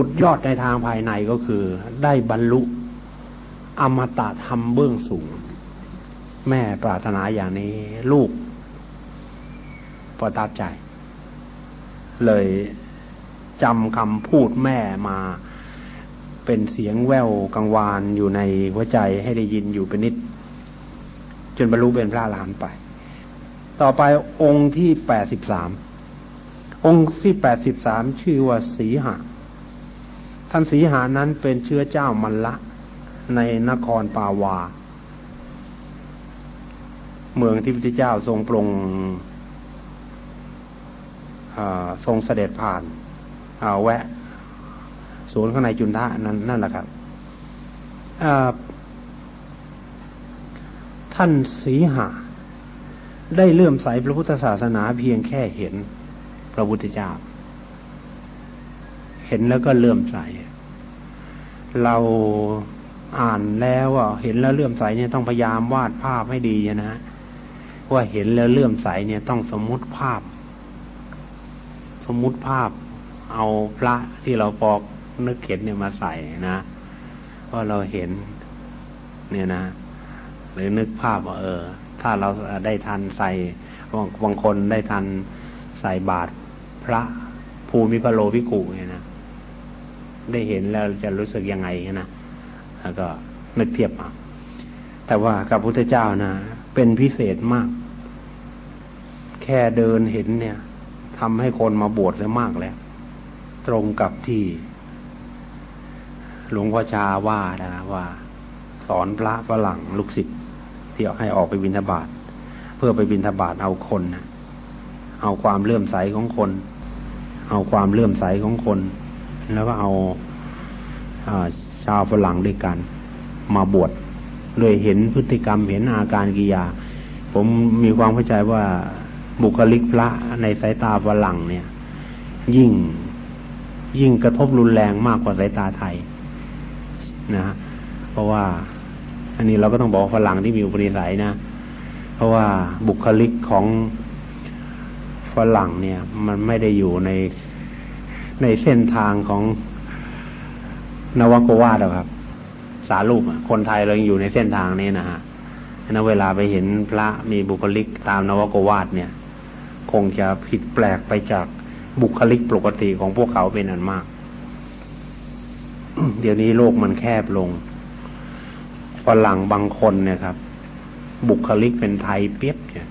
สุดยอดในทางภายในก็คือ ได้บรรลุอมตะธรรมเบื้องสูง แม่ปรารถนาอย่างนี้ ลูกประทับใจ เลยจำคำพูดแม่มาเป็นเสียงแววกังวานอยู่ในหัวใจให้ได้ยินอยู่เป็นนิด จนบรรลุเป็นพระอรหันต์ไป ต่อไปองค์ที่แปดสิบสามองค์ที่แปดสิบสามชื่อว่าสีหะ ท่านสีหานั้นเป็นเชื้อเจ้ามันละในนครปาวา เมืองที่พระเจ้าทรงปรงทรงเสด็จผ่านแวะศูนย์ข้างในจุนทะนั้นนั่นแหละครับท่านสีหาได้เลื่อมใสพระพุทธศาสนาเพียงแค่เห็นพระพุทธเจ้า เห็นแล้วก็เลื่อมใส เราอ่านแล้วเห็นแล้วเลื่อมใสเนี่ยต้องพยายามวาดภาพให้ดีนะว่าเห็นแล้วเลื่อมใสเนี่ยต้องสมมุติภาพ สมมุติภาพ เอาพระที่เราปอกนึกเห็นเนี่ยมาใส่นะว่าเราเห็น เนี่ยนะหรือนึกภาพว่าเออ ถ้าเราได้ทันใส่บางคนได้ทันใส่บาตรพระภูมิพโลพิกุเนี่ยนะ ได้เห็นแล้วจะรู้สึกยังไงนะแล้วก็นึกเทียบเอาแต่ว่ากับพุทธเจ้านะเป็นพิเศษมาก แค่เดินเห็นเนี่ยทำให้คนมาบวชเลยมากแล้ว ตรงกับที่ หลวงพ่อชาว่านะว่า สอนพระฝรั่งลูกศิษย์ที่ให้ออกไปบิณฑบาตเพื่อไปบิณฑบาตเอาคนนะเอาความเลื่อมใสของคน เอาความเลื่อมใสของคน แล้วก็เอาอาชาวฝรั่งด้วยกันมาบวชโดยเห็นพฤติกรรมเห็นอาการกิยา ผมมีความเข้าใจว่าบุคลิกพระในสายตาฝรั่งเนี่ย ยิ่งยิ่งกระทบรุนแรงมากกว่าสายตาไทยนะ เพราะว่า อันนี้เราก็ต้องบอกฝรั่งที่มีอุปนิสัยนะ เพราะว่าบุคลิกของฝรั่งเนี่ย มันไม่ได้อยู่ใน ในเส้นทางของนวโกวาดครับ สารูปคนไทยเรายังอยู่ในเส้นทางนี้นะฮะนั้นเวลาไปเห็นพระมีบุคลิกตามนวโกวาดเนี่ย คงจะผิดแปลกไปจากบุคลิกปกติของพวกเขาเป็นอันมาก เดี๋ยวนี้โลกมันแคบลงฝรั่งบางคนเนี่ยครับ บุคลิกเป็นไทยเปียบเนี่ย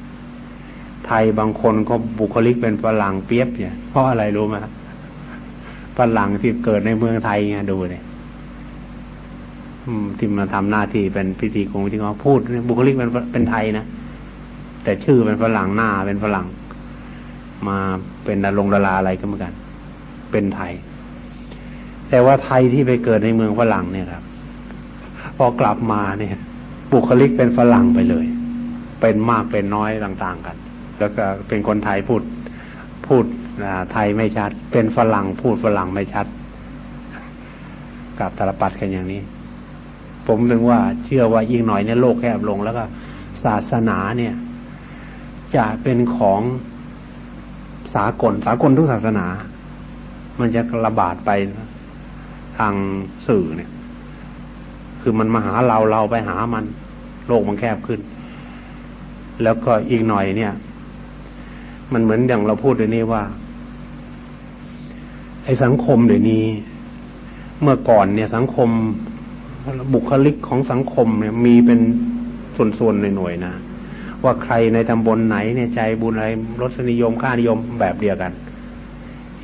ไทยบางคนก็บุคลิกเป็นฝรั่งเปียบเนี่ยเพราะอะไรรู้ไหมครับ ฝรั่งที่เกิดในเมืองไทยไงดูเลยที่มาทำหน้าที่เป็นพิธีกงที่เขาพูดบุคลิกเป็นเป็นไทยนะแต่ชื่อเป็นฝรั่งหน้าเป็นฝรั่ง มาเป็นดารงดาราอะไรก็เหมือนกัน เป็นไทย แต่ว่าไทยที่ไปเกิดในเมืองฝรั่งเนี่ยครับ พอกลับมาเนี่ย บุคลิกเป็นฝรั่งไปเลย เป็นมากเป็นน้อยต่าง ๆ กัน แล้วก็เป็นคนไทยพูดพูด ไทยไม่ชัด เป็นฝรั่งพูดฝรั่งไม่ชัดกับตาลปัดกันอย่างนี้ ผมถึงว่าเชื่อว่ายิ่งหน่อยเนี่ยโลกแคบลงแล้วก็ ศาสนาเนี่ย จะเป็นของสากลสากลทุกศาสนา มันจะระบาดไปทางสื่อเนี่ย คือมันมาหาเราเราไปหามัน โลกมันแคบขึ้น แล้วก็อีกหน่อยเนี่ย มันเหมือนอย่างเราพูดเดี๋ยวนี้ว่า ไอ้สังคมเดี๋ยวนี้ เมื่อก่อนเนี่ยสังคมบุคลิกของสังคมเนี่ยมีเป็นส่วนๆหน่วยๆนะว่าใครในตำบลไหนเนี่ยใจบุญอะไรรสนิยมค่านิยมแบบเดียวกัน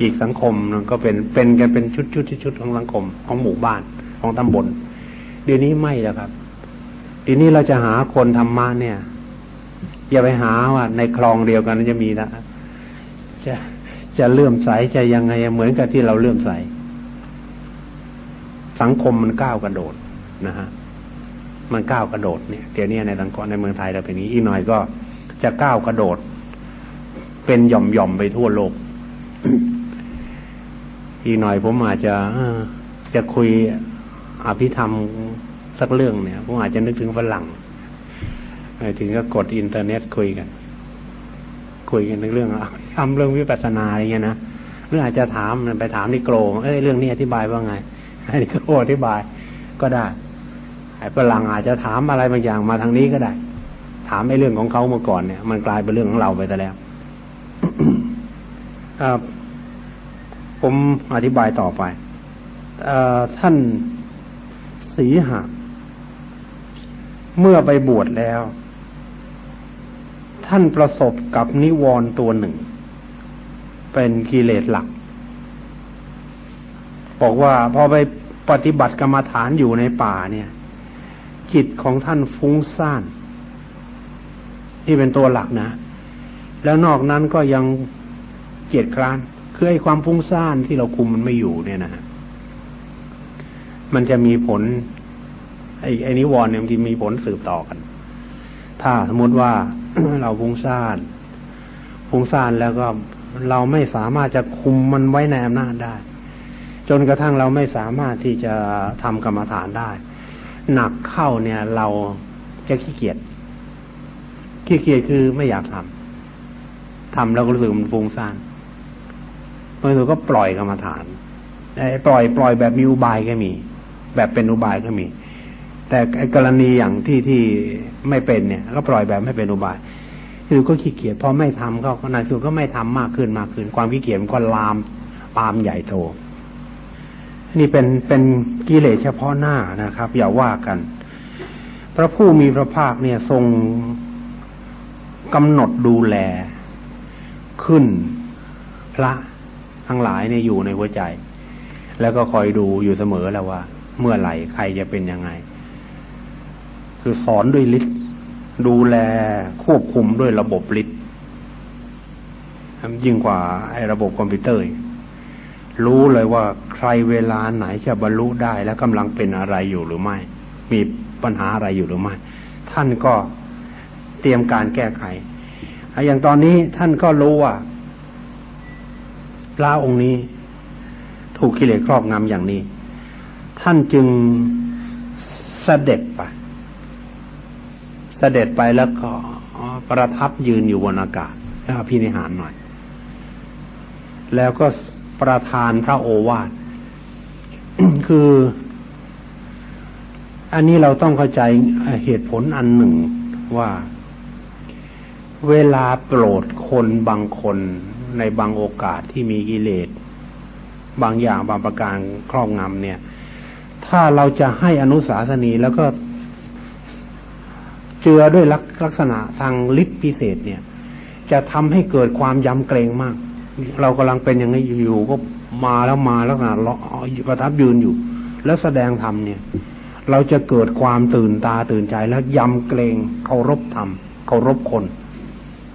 อีกสังคมก็เป็นเป็นกันเป็นชุดชุดชุดของสังคมของหมู่บ้านของตำบลเดี๋ยวนี้ไม่แล้วครับเดี๋ยวนี้เราจะหาคนธรรมะเนี่ย อย่าไปหาว่าในคลองเดียวกันจะมีนะจะ จะเลื่อมใสจะยังไงเหมือนกับที่เราเลื่อมใส สังคมมันก้าวกระโดดนะฮะมันก้าวกระโดดเนี่ยเดี๋ยวนี้ในสังคมในเมืองไทยเราเป็นนี้อีกหน่อยก็จะก้าวกระโดด เป็นหย่อมหย่อมไปทั่วโลก อีกหน่อยผมอาจจะจะคุยอภิธรรมสักเรื่องเนี่ยผมอาจจะนึกถึงฝรั่งถึงก็กดอินเทอร์เน็ตคุยกัน คุยกันในเรื่องทำเรื่องวิปัสสนาอะไรเงี้ยนะหรืออาจจะถามไปถามนิโกรเอ้ยเรื่องนี้อธิบายว่าไงให้นิโกรอธิบายก็ได้ไอ้ฝรั่งอาจจะถามอะไรบางอย่างมาทางนี้ก็ได้ ถามไอ้เรื่องของเขาเมื่อก่อนเนี่ย มันกลายเป็นเรื่องของเราไปแต่แล้วผมอธิบายต่อไปท่านสีหะเมื่อไปบวชแล้ว ท่านประสบกับนิวรณ์ตัวหนึ่ง เป็นกิเลสหลัก บอกว่าพอไปปฏิบัติกรรมฐานอยู่ในป่าเนี่ย จิตของท่านฟุ้งซ่าน ที่เป็นตัวหลักนะ แล้วนอกนั้นก็ยังเกียดคร้านคือไอ้ความฟุ้งซ่านที่เราคุมมันไม่อยู่เนี่ยนะฮะมันจะมีผล ไอ้ไอ้นิวรณ์เนี่ยมันมีผลสืบต่อกัน ถ้าสมมติว่า เราฟุ้งซ่านฟุ้งซ่านแล้วก็เราไม่สามารถจะคุมมันไว้ในอำนาจได้ จนกระทั่งเราไม่สามารถที่จะทำกรรมฐานได้ หนักเข้าเนี่ย เราจะขี้เกียจขี้เกียจคือไม่อยากทำทำแล้วก็รู้สึกมันฟุ้งซ่านบางทีก็ปล่อยกรรมฐานปล่อยปล่อยแบบมีอุบายก็มี แบบเป็นอุบายก็มี แต่กรณีอย่างที่ที่ไม่เป็นเนี่ยก็ปล่อยแบบไม่เป็นอุบายคือก็ขี้เกียจพอไม่ทำก็นายสุก็ไม่ทำมากขึ้นมากขึ้น ความขี้เกียจมันก็ลามปามใหญ่โต นี่เป็นเป็นกิเลสเฉพาะหน้านะครับ อย่าว่ากัน พระผู้มีพระภาคเนี่ยทรงกำหนดดูแล ขึ้นพระทั้งหลายเนี่ยอยู่ในหัวใจ แล้วก็คอยดูอยู่เสมอแล้วว่า เมื่อไหร่ใครจะเป็นยังไง คือสอนด้วยฤทธิ์ดูแลควบคุมด้วยระบบฤทธิ์ยิ่งกว่าไอ้ระบบคอมพิวเตอร์ รู้เลยว่าใครเวลาไหนจะบรรลุได้และกำลังเป็นอะไรอยู่หรือไม่ มีปัญหาอะไรอยู่หรือไม่ ท่านก็เตรียมการแก้ไข อย่างตอนนี้ท่านก็รู้ว่าพระองค์นี้ ถูกกิเลสครอบงำอย่างนี้ ท่านจึงเสด็จไป เสด็จไปแล้วก็ประทับยืนอยู่บนอากาศแล้วพินิหารหน่อย แล้วก็ประทานพระโอวาทคือ อันนี้เราต้องเข้าใจเหตุผลอันหนึ่งว่า เวลาโปรดคนบางคนในบางโอกาสที่มีกิเลสบางอย่างบางประการครอบงำเนี่ย ถ้าเราจะให้อนุสาสนีแล้วก็ เจือด้วยลักษณะทางฤทธิพิเศษเนี่ย จะทำให้เกิดความยำเกรงมาก เรากำลังเป็นอย่างนี้อยู่ก็มาแล้วมาแล้วนะประทับยืนอยู่ แล้วแสดงธรรมเนี่ย เราจะเกิดความตื่นตาตื่นใจแล้วยำเกรงเคารพธรรมเคารพคน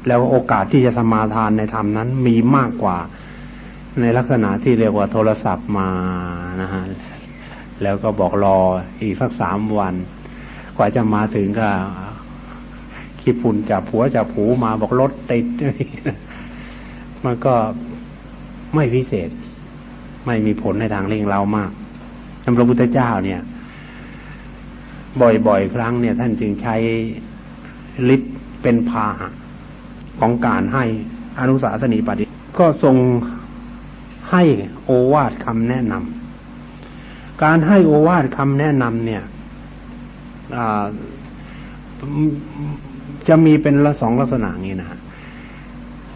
แล้วโอกาสที่จะสมาทานในธรรมนั้นมีมากกว่า ในลักษณะที่เรียกว่าโทรศัพท์มานะฮะแล้วก็บอกรออีกสักสามวัน กว่าจะมาถึงก็ คิดฝุ่นจับผัวจับผูมาบอกรถติดมันก็ไม่พิเศษ ไม่มีผลในทางเร่งเรามากพระพุทธเจ้าเนี่ย บ่อยๆ ครั้งเนี่ย ท่านจึงใช้ฤทธิ์เป็นพาหะของการให้อนุสาสนีปฏิก็ทรงให้โอวาทคำแนะนำการให้โอวาทคำแนะนำเนี่ย จะมีเป็นละสองลักษณะนี้นะ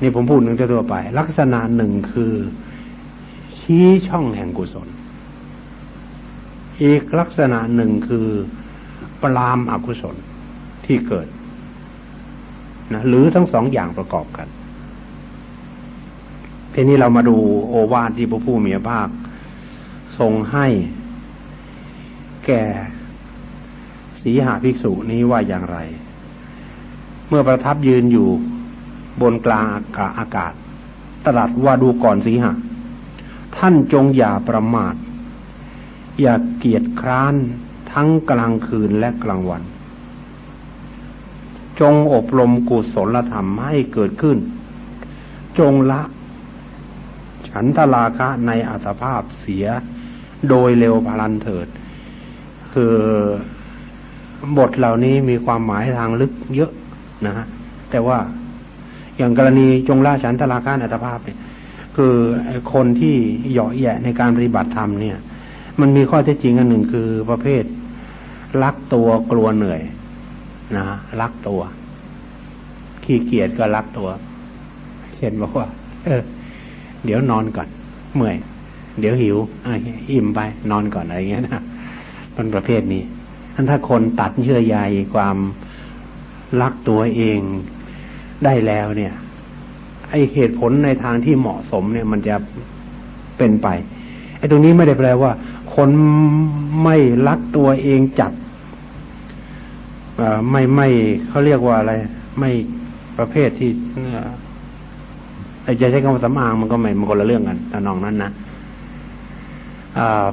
นี่ผมพูดหนึ่งตัวไป ลักษณะหนึ่งคือ ชี้ช่องแห่งกุศล อีกลักษณะหนึ่งคือปรามอกุศลที่เกิดนะหรือทั้งสองอย่างประกอบกันทีนี้เรามาดูโอวาทที่พระผู้มีพระภาค ทรงให้แก่สีหาภิกษุนี้ว่าอย่างไร เมื่อประทับยืนอยู่บนกลางอากาศ ตรัสว่าดูก่อนสีหาท่านจงอย่าประมาท อย่าเกียจคร้านทั้งกลางคืนและกลางวัน จงอบรมกุศลธรรมให้เกิดขึ้น จงละ ฉันทลาคะในอัตภาพเสียโดยเร็วพลันเถิด คือบทเหล่านี้มีความหมายทางลึกเยอะ นะฮะแต่ว่าอย่างกรณีจงละฉันทลาคะในอัตภาพเนี่ย คือคนที่เหยาะแยะในการปฏิบัติธรรมเนี่ย มันมีข้อเท็จจริงอันหนึ่งคือประเภทรักตัวกลัวเหนื่อยนะรักตัว ขี้เกียจก็รักตัวเช่นบอกว่า เออ เดี๋ยวนอนก่อน เมื่อย เดี๋ยวหิวอิ่มไป นอนก่อนอะไรเงี้ยนะเป็นประเภทนี้ท่านถ้าคนตัดเยื่อใยความ รักตัวเองได้แล้วเนี่ย ไอเหตุผลในทางที่เหมาะสมเนี่ย มันจะเป็นไปไอตรงนี้ไม่ได้แปลว่า คนไม่รักตัวเองจัดไม่ไม่เขาเรียกว่าอะไร ไม่ประเภทที่ไอ้จะใช้คำว่าสำอางมันก็ไม่มันคนละเรื่องกันแต่นองนั้นนะอ่า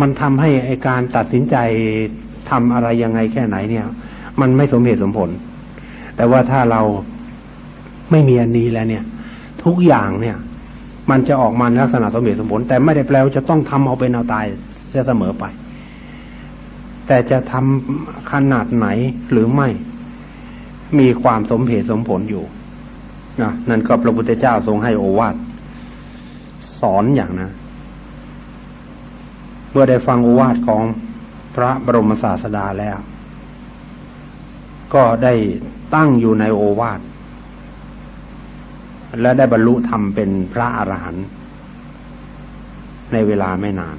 มันทำให้ไอการตัดสินใจทำอะไรยังไงแค่ไหนเนี่ย มันไม่สมเหตุสมผล แต่ว่าถ้าเราไม่มีอันนี้แล้วเนี่ย ทุกอย่างเนี่ย มันจะออกมาลักษณะสมเหตุสมผล แต่ไม่ได้แปลว่าจะต้องทำเอาเป็นเอาตายเสียเสมอไป แต่จะทำขนาดไหนหรือไม่ มีความสมเหตุสมผลอยู่นะนั่นก็พระพุทธเจ้าทรงให้โอวาทสอนอย่างนะเมื่อได้ฟังโอวาทของพระบรมศาสดาแล้ว ก็ได้ตั้งอยู่ในโอวาท และได้บรรลุธรรมเป็นพระอรหันต์ในเวลาไม่นาน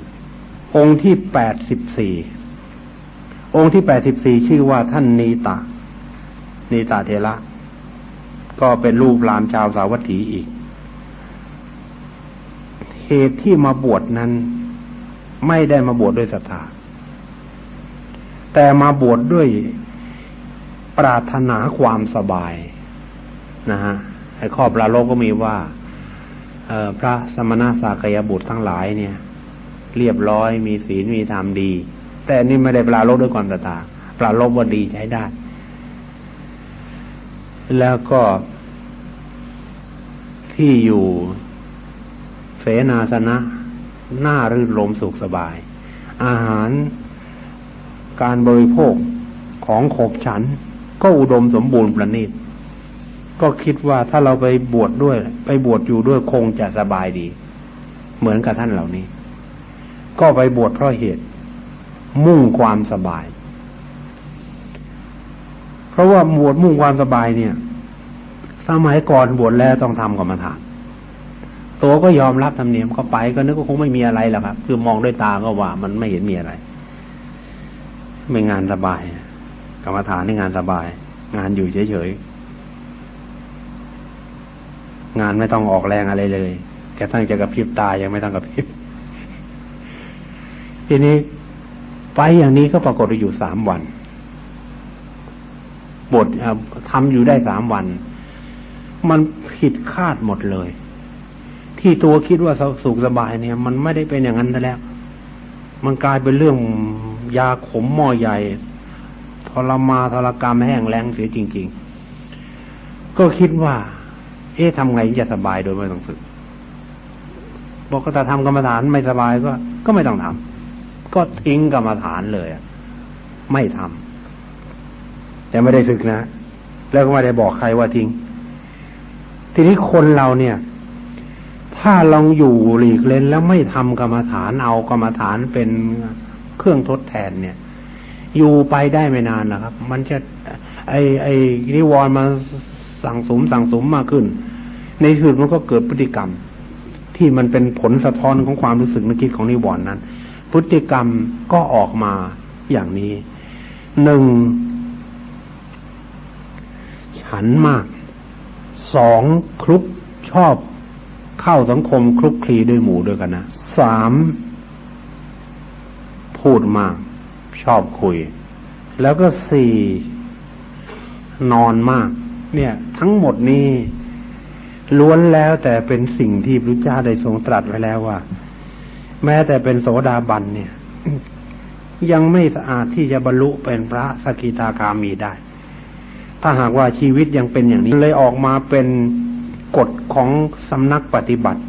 องค์ที่แปดสิบสี่องค์ที่แปดสิบสี่ชื่อว่าท่านนีตานีตาเทระ ก็เป็นรูปรามชาวสาวัตถีอีก เหตุที่มาบวชนั้น ไม่ได้มาบวชดด้วยศรัทธาแต่มาบวชดด้วย ปรารถนาความสบายนะฮะไอ้ข้อปราโลกก็มีว่าพระสมณะสากยบุตรทั้งหลายเนี่ย เรียบร้อยมีศีลมีธรรมดี แต่นี่ไม่ได้ปราโลกด้วยความศรัทธาปราโลกว่าดีใช้ได้ แล้วก็ที่อยู่เสนาสนะน่ารื่นรมสุขสบาย อาหารการบริโภคของขบฉัน ก็อุดมสมบูรณ์ประณีต ก็คิดว่าถ้าเราไปบวชดด้วย ไปบวชอยู่ด้วยคงจะสบายดี เหมือนกับท่านเหล่านี้ ก็ไปบวชเพราะเหตุ มุ่งความสบาย เพราะว่าบวชมุ่งความสบายเนี่ย สมัยก่อนบวชแล้วต้องทำกรรมฐานตัวก็ยอมรับธรรมเนียมก็ไปก็นึกว่าคงไม่มีอะไรหรอกครับ คือมองด้วยตาก็ว่า มันไม่เห็นมีอะไร ไม่งานสบาย รรมฐานนี่งานสบาย งานอยู่เฉยๆ งานไม่ต้องออกแรงอะไรเลยแค่ตั้งจะกระพริบตายังไม่ต้องกระพริบ ทีนี้ไปอย่างนี้ก็ปรากฏอยู่สามวันบททำอยู่ได้สามวัน มันผิดคาดหมดเลย ที่ตัวคิดว่าสุขสบายเนี่ย มันไม่ได้เป็นอย่างนั้นแล้ว มันกลายเป็นเรื่องยาขมหม้อใหญ่ ทรมาทรกรรมแห้งแล้งเสียจริง ๆ ก็คิดว่า เอ๊ะทำไงจะสบายโดยไม่ต้องฝึกบอกก็ถ้าทำกรรมฐานไม่สบายก็ก็ไม่ต้องทำก็ทิ้งกรรมฐานเลยไม่ทำแต่ไม่ได้ฝึกนะ แล้วก็ไม่ได้บอกใครว่าทิ้ง ทีนี้คนเราเนี่ย ถ้าลองอยู่หลีกเล่นแล้วไม่ทำกรรมฐานเอากรรมฐานเป็นเครื่องทดแทนเนี่ย อยู่ไปได้ไม่นานนะครับ มันจะไอไอนิวรณ์มาสั่งสมสั่งสมมากขึ้น ในสุดมันก็เกิดพฤติกรรม ที่มันเป็นผลสะท้อนของความรู้สึกนึกคิดของนิวรณ์นั้น พฤติกรรมก็ออกมาอย่างนี้หนึ่งฉันมากสองคลุกชอบเข้าสังคมคลุกคลีด้วยหมู่ด้วยกันนะสามพูดมาก ชอบคุย แล้วก็สี่นอนมาก เนี่ย ทั้งหมดนี้ล้วนแล้วแต่เป็นสิ่งที่พระเจ้าได้ทรงตรัสไว้แล้วว่า แม้แต่เป็นโสดาบันเนี่ย ยังไม่สะอาดที่จะบรรลุเป็นพระสกิทาคามีได้ ถ้าหากว่าชีวิตยังเป็นอย่างนี้ เลยออกมาเป็นกฎของสำนักปฏิบัติ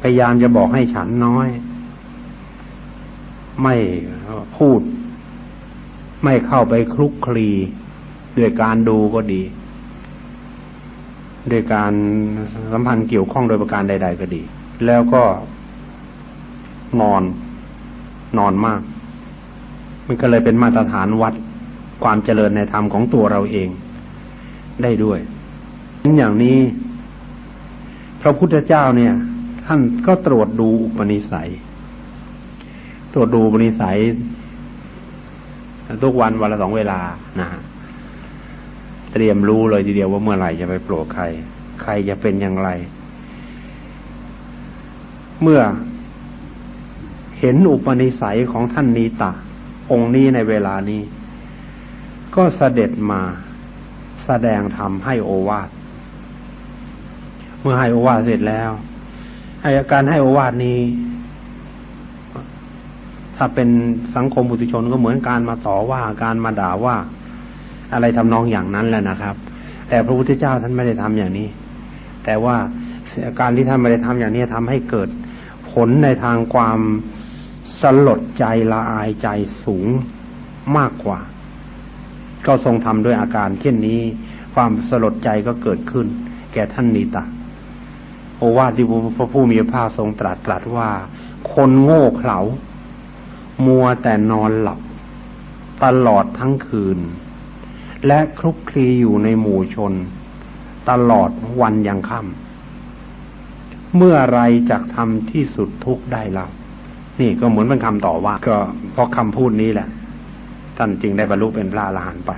พยายามจะบอกให้ฉันน้อย ไม่พูด ไม่เข้าไปคลุกคลีด้วยการดูก็ดีโดยการสัมพันธ์เกี่ยวข้องโดยประการใด ๆ ก็ดี แล้วก็นอน นอนมาก มันก็เลยเป็นมาตรฐานวัดความเจริญในธรรมของตัวเราเองได้ด้วยอย่างนี้ พระพุทธเจ้าเนี่ย ท่านก็ตรวจดูอุปนิสัย ตรวจดูอุปนิสัย ทุกวันวันละสองเวลานะฮะเตรียมรู้เลยทีเดียวว่าเมื่อไหร่จะไปโปรดใคร ใครจะเป็นอย่างไร เมื่อเห็นอุปนิสัยของท่านนีตะ องค์นี้ในเวลานี้ ก็เสด็จมาแสดงธรรมให้โอวาทเมื่อให้โอวาทเสร็จแล้วให้การให้โอวาทนี้ ถ้าเป็นสังคมบุตุชนก็เหมือนการมาต่อว่าการมาด่าว่า อะไรทำนองอย่างนั้นแหละนะครับ แต่พระพุทธเจ้าท่านไม่ได้ทำอย่างนี้ แต่ว่าการที่ท่านไม่ได้ทำอย่างนี้ทำให้เกิดผลในทางความสลดใจละอายใจสูงมากกว่า ก็ทรงทำด้วยอาการ เช่นนี้ ความสลดใจก็เกิดขึ้น แก่ท่านนีตาโอวาทที่พระผู้มีพระภาคทรงตรัสตรัสว่า คนโง่เขลา มัวแต่นอนหลับ ตลอดทั้งคืน และคลุกคลีอยู่ในหมู่ชน ตลอดวันยังค่ำเมื่อไรจะทำที่สุดทุกได้เล่านี่ก็เหมือนเป็นคำต่อว่า ก็เพราะคำพูดนี้แหละ ท่านจึงได้บรรลุเป็นพระอรหันต์ไป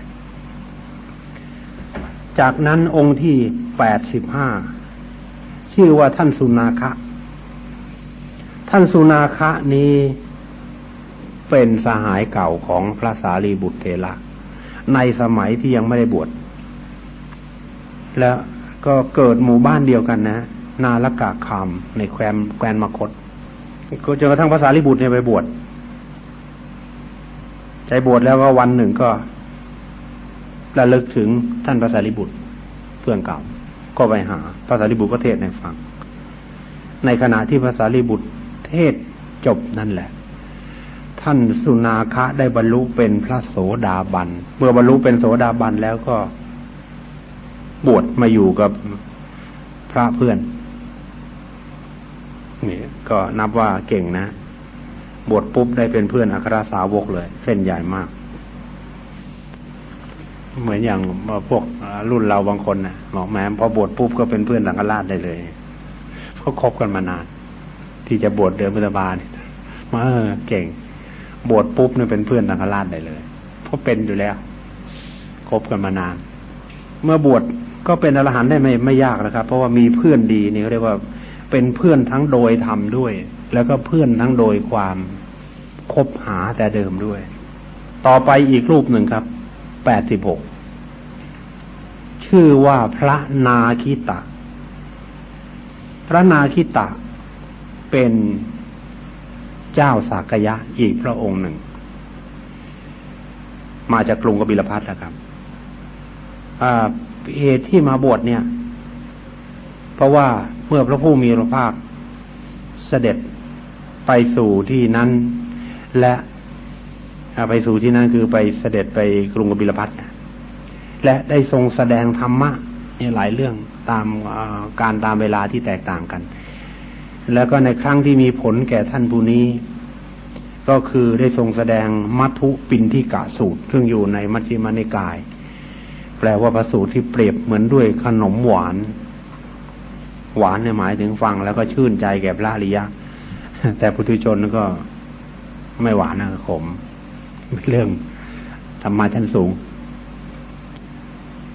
จากนั้นองค์ที่แปดสิบห้าชื่อว่าท่านสุนาคะ ท่านสุนาคะนี้ เป็นสหายเก่าของพระสารีบุตรเทระในสมัยที่ยังไม่ได้บวชแล้วก็เกิดหมู่บ้านเดียวกันนะ นาลกาคามในแควนแควนมคตก็จนกระทั่งภาษาลิบุตรเนี่ยไปบวชใจบวชแล้วก็วันหนึ่งก็ระลึกถึงท่านภาษาลิบุตรเพื่อนเก่า ก็ไปหาภาษาลิบุตรก็เทศในฟัง ในขณะที่ภาษาลิบุตรเทศจบนั่นแหละ ท่านสุนาคะได้บรรลุเป็นพระโสดาบัน เมื่อบรรลุเป็นโสดาบันแล้วก็บวชมาอยู่กับพระเพื่อนนี่ก็นับว่าเก่งนะ บวชปุ๊บได้เป็นเพื่อนอัครสาวกเลย เส้นใหญ่มาก เหมือนอย่างพวกรุ่นเราบางคนนะบอกแม้พอบวชปุ๊บก็เป็นเพื่อนสังฆราชได้เลยเพราะคบกันมานาน ที่จะบวชเดือนพฤษภาเนี่ยมาเก่ง บวชปุ๊บเนี่ยเป็นเพื่อนสังฆราชได้เลยเพราะเป็นอยู่แล้วคบกันมานาน เมื่อบวชก็เป็นอรหันต์ได้ไม่ไม่ยากนะครับ เพราะว่ามีเพื่อนดีนี่เขาเรียกว่าเป็นเพื่อนทั้งโดยธรรมด้วย แล้วก็เพื่อนทั้งโดยความคบหาแต่เดิมด้วย ต่อไปอีกรูปหนึ่งครับแปดสิบหกชื่อว่าพระนาคิตะ พระนาคิตะเป็น เจ้าสากยะอีกพระองค์หนึ่ง มาจากกรุงกบิลพัทนะครับเหตุที่มาบวชเนี่ย เพราะว่าเมื่อพระผู้มีพระภาคเสด็จไปสู่ที่นั้น และไปสู่ที่นั้นคือไปเสด็จไปกรุงกบิลพัทและได้ทรงแสดงธรรมะในหลายเรื่องตามการตามเวลาที่แตกต่างกัน แล้วก็ในครั้งที่มีผลแก่ท่านผู้นี้ ก็คือได้ทรงแสดงมัทุปินทิกะสูตร ซึ่งอยู่ในมัชฌิมานิกาย แปลว่าพระสูตรที่เปรียบเหมือนด้วยขนมหวาน หวานเนี่ยหมายถึงฟังแล้วก็ชื่นใจแก่พระอริยะ แต่พุทุชนก็ไม่หวานนะขมเรื่องธรรมะชั้นสูง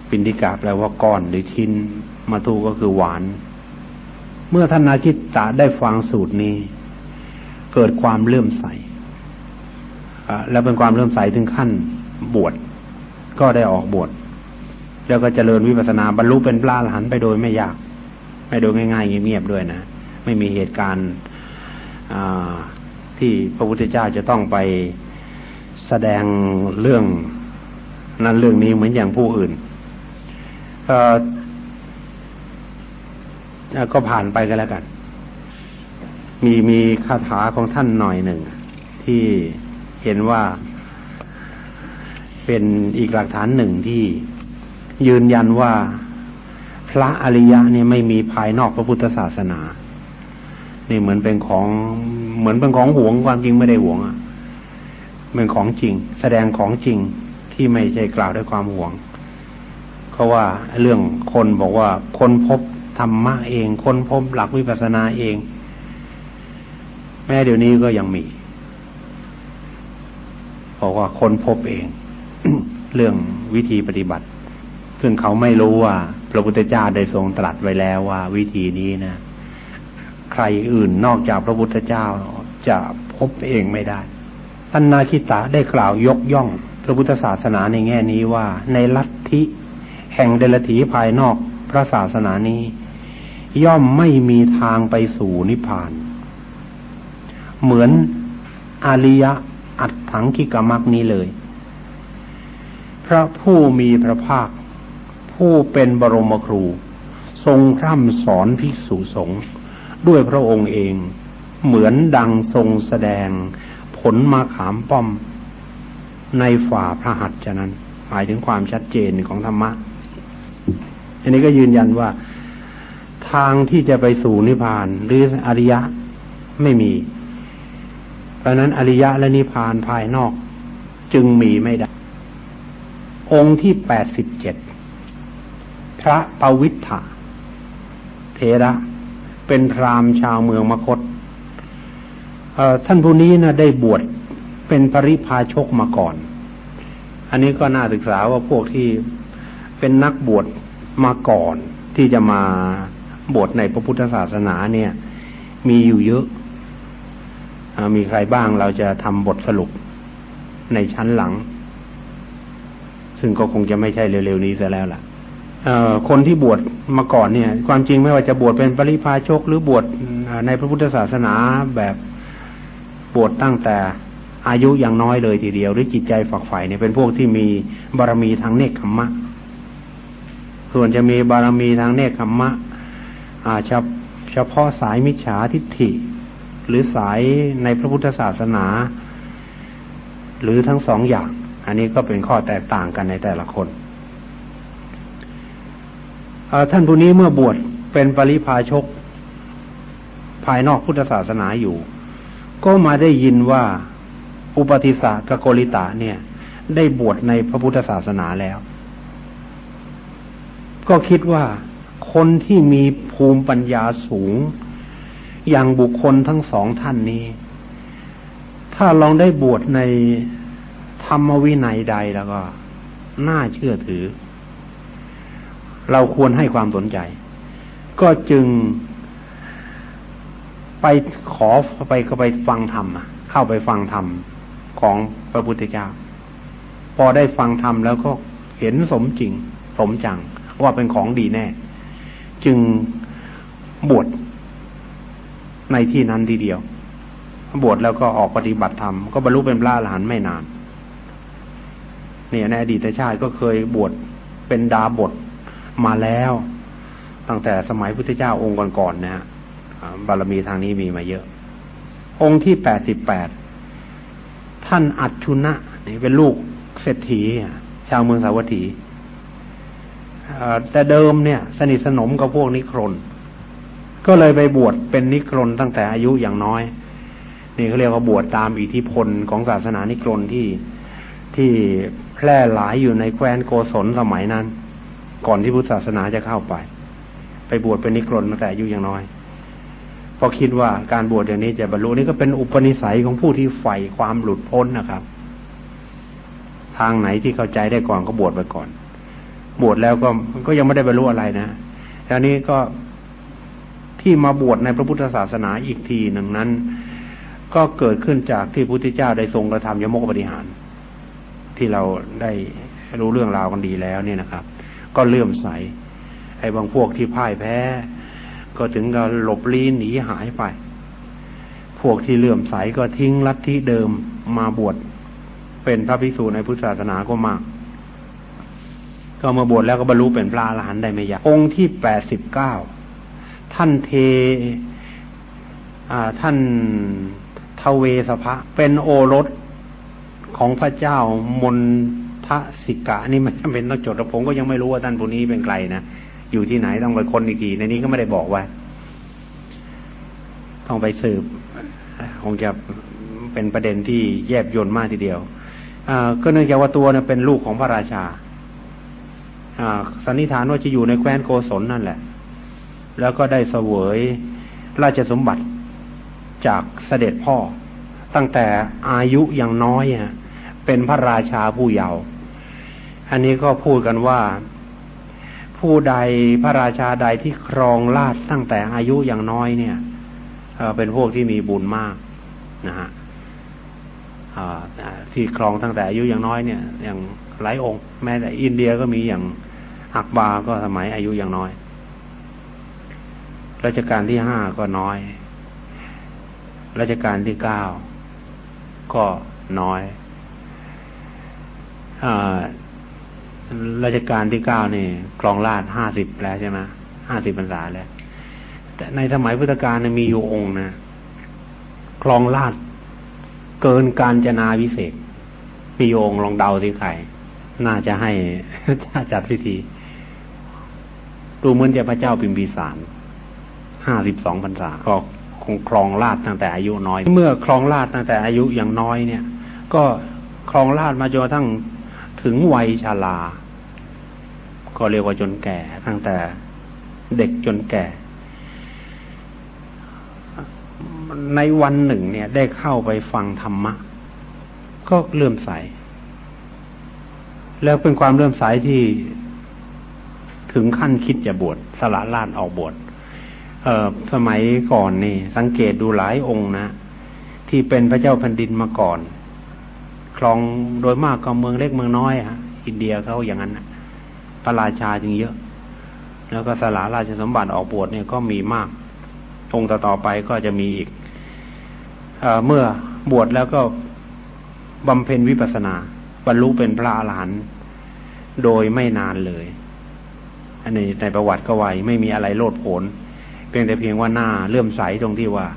ปินทิกะแปลว่าก้อนหรือชิ้น มัทุก็คือหวาน เมื่อท่านนาคิตตาได้ฟังสูตรนี้ เกิดความเลื่อมใสแล้วเป็นความเลื่อมใสถึงขั้นบวชก็ได้ออกบวชแล้วก็เจริญวิปัสนาบรรลุเป็นปลาหันไปโดยไม่ยาก ไม่โดยง่ายๆเงียบๆด้วยนะ ไม่มีเหตุการณ์ที่พระพุทธเจ้าจะต้องไปแสดงเรื่องนั้นเรื่องนี้เหมือนอย่างผู้อื่น ก็ผ่านไปก็แล้วกัน มีมีคาถาของท่านหน่อยหนึ่ง ที่เห็นว่า เป็นอีกหลักฐานหนึ่งที่ยืนยันว่าพระอริยะเนี่ยไม่มีภายนอกพระพุทธศาสนา นี่เหมือนเป็นของเหมือนเป็นของหวงความจริงไม่ได้หวงอะเป็นของจริง แสดงของจริงที่ไม่ใช่กล่าวด้วยความหวง เพราะว่าเรื่องคนบอกว่าคนพบ ธรรมะเอง คนพบหลักวิปัสสนาเอง แม้เดี๋ยวนี้ก็ยังมีบอกว่าคนพบเอง เรื่องวิธีปฏิบัติ ซึ่งเขาไม่รู้ว่า พระพุทธเจ้าได้ทรงตรัสไว้แล้วว่า วิธีนี้นะใครอื่นนอกจากพระพุทธเจ้าจะพบเองไม่ได้ท่านนาคิตาได้กล่าวยกย่อง พระพุทธศาสนาในแง่นี้ว่า ในลัทธิแห่งเดลถีภายนอกพระศาสนานี้ ย่อมไม่มีทางไปสู่นิพพาน เหมือนอริยะอัตถังกิกามักนี้เลย พระผู้มีพระภาค ผู้เป็นบรมครู ทรงพร่ำสอนภิกษุสงฆ์ด้วยพระองค์เอง เหมือนดังทรงแสดง ผลมาขามป้อม ในฝ่าพระหัตถ์ฉะนั้น หมายถึงความชัดเจนของธรรมะอันนี้ก็ยืนยันว่า ทางที่จะไปสู่นิพพาน หรืออริยะไม่มี เพราะนั้นอริยะและนิพพานภายนอกจึงมีไม่ได้ องค์ที่แปดสิบเจ็ดพระปวิทธะเทระเป็นพรามชาวเมืองมคตท่านผู้นี้นะได้บวชเป็นปริพาชกมาก่อน อันนี้ก็น่าศึกษาว่าพวกที่เป็นนักบวชมาก่อนที่จะมา บวชในพระพุทธศาสนาเนี่ย มีอยู่เยอะมีใครบ้างเราจะทำบทสรุปในชั้นหลัง ซึ่งก็คงจะไม่ใช่เร็วๆนี้ซะแล้วล่ะคนที่บวชมาก่อนเนี่ย ความจริงไม่ว่าจะบวชเป็นปริพาชก หรือบวชในพระพุทธศาสนาแบบบวชตั้งแต่อายุอย่างน้อยเลยทีเดียว หรือจิตใจฝักใฝ่เนี่ยเป็นพวกที่มีบารมีทางเนคขมมะ ส่วนจะมีบารมีทางเนคขมมะ อาจจะเฉพาะสายมิจฉาทิฏฐิ หรือสายในพระพุทธศาสนา หรือทั้งสองอย่าง อันนี้ก็เป็นข้อแตกต่างกันในแต่ละคนท่านผู้นี้เมื่อบวชเป็นปริพาชก ภายนอกพุทธศาสนาอยู่ ก็มาได้ยินว่าอุปติสสะกโกริตาเนี่ย ได้บวชในพระพุทธศาสนาแล้ว ก็คิดว่า คนที่มีภูมิปัญญาสูง อย่างบุคคลทั้งสองท่านนี้ ถ้าลองได้บวชในธรรมวินัยใดแล้วก็ น่าเชื่อถือ เราควรให้ความสนใจ ก็จึงไปขอไปก็ไปฟังธรรมเข้าไปฟังธรรมของพระพุทธเจ้า พอได้ฟังธรรมแล้วก็เห็นสมจริง สมจังว่าเป็นของดีแน่ จึงบวชในที่นั้นทีเดียว บวชแล้วก็ออกปฏิบัติธรรม ก็บรรลุเป็นพระอรหันต์ไม่นาน เนี่ยในอดีตชาติก็เคยบวชเป็นดาบทมาแล้ว ตั้งแต่สมัยพุทธเจ้าองค์ก่อนๆนะฮะบารมีทางนี้มีมาเยอะ องค์ที่แปดสิบแปดท่านอัจชุนะนี่เป็นลูกเศรษฐีชาวเมืองสาวัตถี แต่เดิมเนี่ย สนิทสนมกับพวกนิครน ก็เลยไปบวชเป็นนิครนตั้งแต่อายุอย่างน้อย นี่เขาเรียกว่าบวชตามอิทธิพลของศาสนานิครนที่ที่แพร่หลายอยู่ในแคว้นโกศลสมัยนั้น ก่อนที่พุทธศาสนาจะเข้าไป ไปบวชเป็นนิครนตั้งแต่อายุอย่างน้อยพราะคิดว่าการบวชอย่างนี้จะบรรลุนี่ก็เป็นอุปนิสัยของผู้ที่ใฝ่ความหลุดพ้นนะครับ ทางไหนที่เข้าใจได้ก่อนก็บวชไปก่อน บวชแล้วก็ก็ยังไม่ได้บรรลุอะไรนะทีนี้ก็ที่มาบวชในพระพุทธศาสนาอีกทีหนึ่งนั้น ก็เกิดขึ้นจากที่พระพุทธเจ้าได้ทรงกระทำยมกปฏิหาร ที่เราได้รู้เรื่องราวกันดีแล้วเนี่ยนะครับ ก็เลื่อมใสไอ้บางพวกที่พ่ายแพ้ ก็ถึงกับหลบลี้หนีหายไป พวกที่เลื่อมใสก็ทิ้งลัทธิเดิมมาบวชเป็นพระภิกษุในพุทธศาสนาก็มาก ก็มาบวชแล้วก็บรรลุเป็นพระอรหันต์ได้ไม่ยากองค์ที่แปดสิบเก้าท่านเทท่านทเวสภะเป็นโอรสของพระเจ้ามนทสิกะนี่มันจำเป็นต้องจดผมก็ยังไม่รู้ว่าท่านผู้นี้เป็นใครนะอยู่ที่ไหนต้องไปค้นอีกทีในนี้ก็ไม่ได้บอกไว้ต้องไปสืบคงจะเป็นประเด็นที่แยบยนต์มากทีเดียวก็เนื่องจากว่าตัวเนี่ยเป็นลูกของพระราชา สันนิษฐานว่าจะอยู่ในแคว้นโกศลนั่นแหละ แล้วก็ได้เสวยราชสมบัติจากเสด็จพ่อ ตั้งแต่อายุยังน้อยเป็นพระราชาผู้เยาว์อันนี้ก็พูดกันว่าผู้ใดพระราชาใดที่ครองราชตั้งแต่อายุยังน้อยเนี่ยเป็นพวกที่มีบุญมากนะฮะที่ครองตั้งแต่อายุยังน้อยเนี่ยอย่าง หลายองค์ แม้แต่อินเดียก็มีอย่างอักบาก็สมัยอายุยังน้อยรัชกาลที่ห้าก็น้อยรัชกาลที่เก้าก็น้อยอรัชกาลที่เก้านี่ครองราชห้าสิบแล้วใช่ไหมห้าสิบพรรษาแล้ว แต่ในสมัยพุทธกาลมีอยู่องค์นะครองราชเกินการจนาวิเศษมีองค์ลองเดาที่ใคร น่าจะให้จัดพิธีดูเหมือนจะพระเจ้าพิมพิสารห้าสิบสองพรรษาก็คงครองราชตั้งแต่อายุน้อย เมื่อครองราชตั้งแต่อายุอย่างน้อยเนี่ย ก็ครองราชมาจนทั้งถึงวัยชาลา ก็เรียกว่าจนแก่ตั้งแต่เด็กจนแก่ ในวันหนึ่งเนี่ยได้เข้าไปฟังธรรมะ ก็เลื่อมใส แล้วเป็นความเลื่อมใสที่ถึงขั้นคิดจะบวชสละลานออกบวชเออสมัยก่อนนี่ สังเกตดูหลายองค์นะ ที่เป็นพระเจ้าแผ่นดินมาก่อนครองโดยมากก็เมืองเล็กเมืองน้อยฮะอินเดียเขาอย่างนั้นพระราชาจึงเยอะ แล้วก็สละราชสมบัติออกบวชเนี่ยก็มีมาก องค์ต่อไปก็จะมีอีกเอเมื่อบวชแล้วก็บำเพ็ญวิปัสนา รรลุเป็นพระอรหันต์โดยไม่นานเลย อันนี้ในประวัติก็ไวไม่มีอะไรโลดโผนเพียงแต่เพียงว่าหน้าเลื่อมใสตรงที่ว่า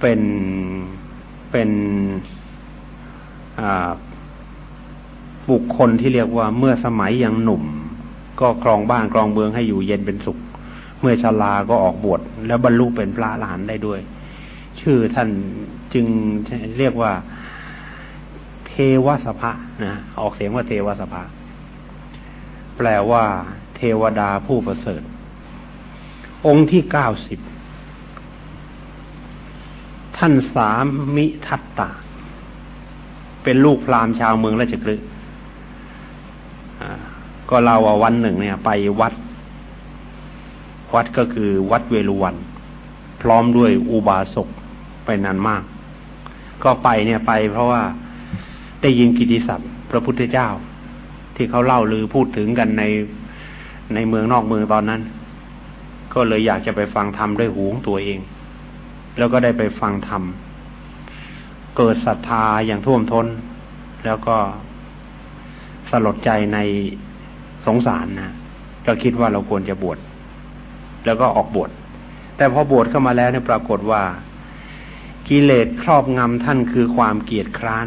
เป็นเป็นบุคคลที่เรียกว่าเมื่อสมัยยังหนุ่ม ก็ครองบ้านครองเมืองให้อยู่เย็นเป็นสุข เมื่อชาลาก็ออกบวชแล้วบรรลุเป็นพระหลานได้ด้วย ชื่อท่านจึงเรียกว่า วสภะนะออกเสียงว่าเทวสภะแปลว่า เทวดาผู้ประเสริฐ องค์ที่เก้าสิบท่านสามิทัตตาเป็นลูกพราหมณ์ชาวเมืองราชกฤห์ก็เล่าว่าวันหนึ่งเนี่ย ไปวัด วัดก็คือวัดเวรุวัน พร้อมด้วยอุบาสกไปนานมาก ก็ไปเนี่ยไปเพราะว่า ได้ยินกิติศัพท์ พระพุทธเจ้า ที่เขาเล่าหรือพูดถึงกันในในเมืองนอกเมืองตอนนั้น ก็เลยอยากจะไปฟังธรรมด้วยหูของตัวเอง แล้วก็ได้ไปฟังธรรมเกิดศรัทธาอย่างท่วมทน้น แล้วก็สลดใจในสงสารนะก็คิดว่าเราควรจะบวชแล้วก็ออกบวชแต่พอบวชเข้ามาแล้วเนี่ยปรากฏว่า กิเลสครอบงำท่านคือความเกียดคร้าน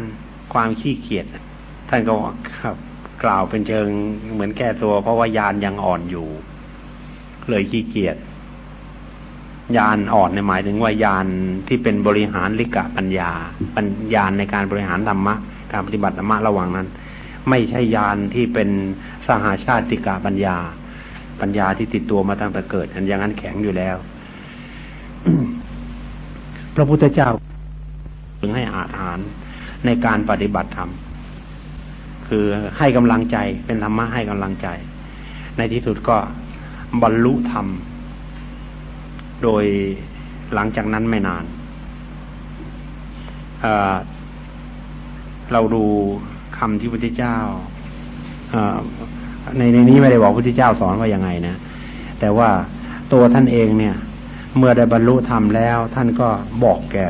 ความขี้เกียจท่านก็ครับ กล่าวเป็นเชิงเหมือนแก้ตัว เพราะว่ายานยังอ่อนอยู่ เลยขี้เกียจยานอ่อนในหมายถึงว่ายานที่เป็นบริหารลิกะปัญญา ปัญญาในการบริหารธรรมะการปฏิบัติธรรมะระหว่างนั้น ไม่ใช่ยานที่เป็นสหาชาติกาปัญญา ปัญญาที่ติดตัวมาตั้งแต่เกิด อันอย่างนั้นแข็งอยู่แล้ว พระพุทธเจ้า ถึงให้อาถาน ในการปฏิบัติธรรม คือให้กำลังใจเป็นธรรมะให้กำลังใจ ในที่สุดก็บรรลุธรรม โดยหลังจากนั้นไม่นานเราดูคำที่พระพุทธเจ้าในในนี้ไม่ได้บอกพระพุทธเจ้าสอนว่ายังไงนะแต่ว่าตัวท่านเองเนี่ย เมื่อได้บรรลุธรรมแล้ว ท่านก็บอกแก่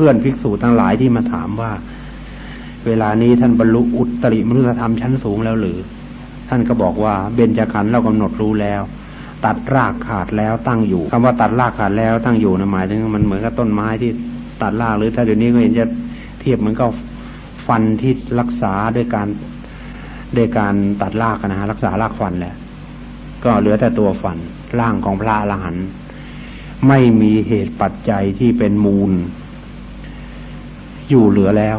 พื่อนภิกษุทั้งหลายที่มาถามว่า เวลานี้ท่านบรรลุอุตริมนุสธรรมชั้นสูงแล้วหรือ ท่านก็บอกว่าเบญจขันธ์เรากำหนดรู้แล้ว ตัดรากขาดแล้วตั้งอยู่คำว่าตัดรากขาดแล้วตั้งอยู่นะหมายถึงมันเหมือนกับต้นไม้ที่ตัดรากหรือถ้าเดี๋ยวนี้ก็เห็นจะเทียบเหมือนกับฟันที่รักษาด้วยการด้วยการตัดรากนะฮะรักษารากฟันแหละก็เหลือแต่ตัวฝันร่างของพระอรหันต์ไม่มีเหตุปัจจัยที่เป็นมูล อยู่เหลือแล้ว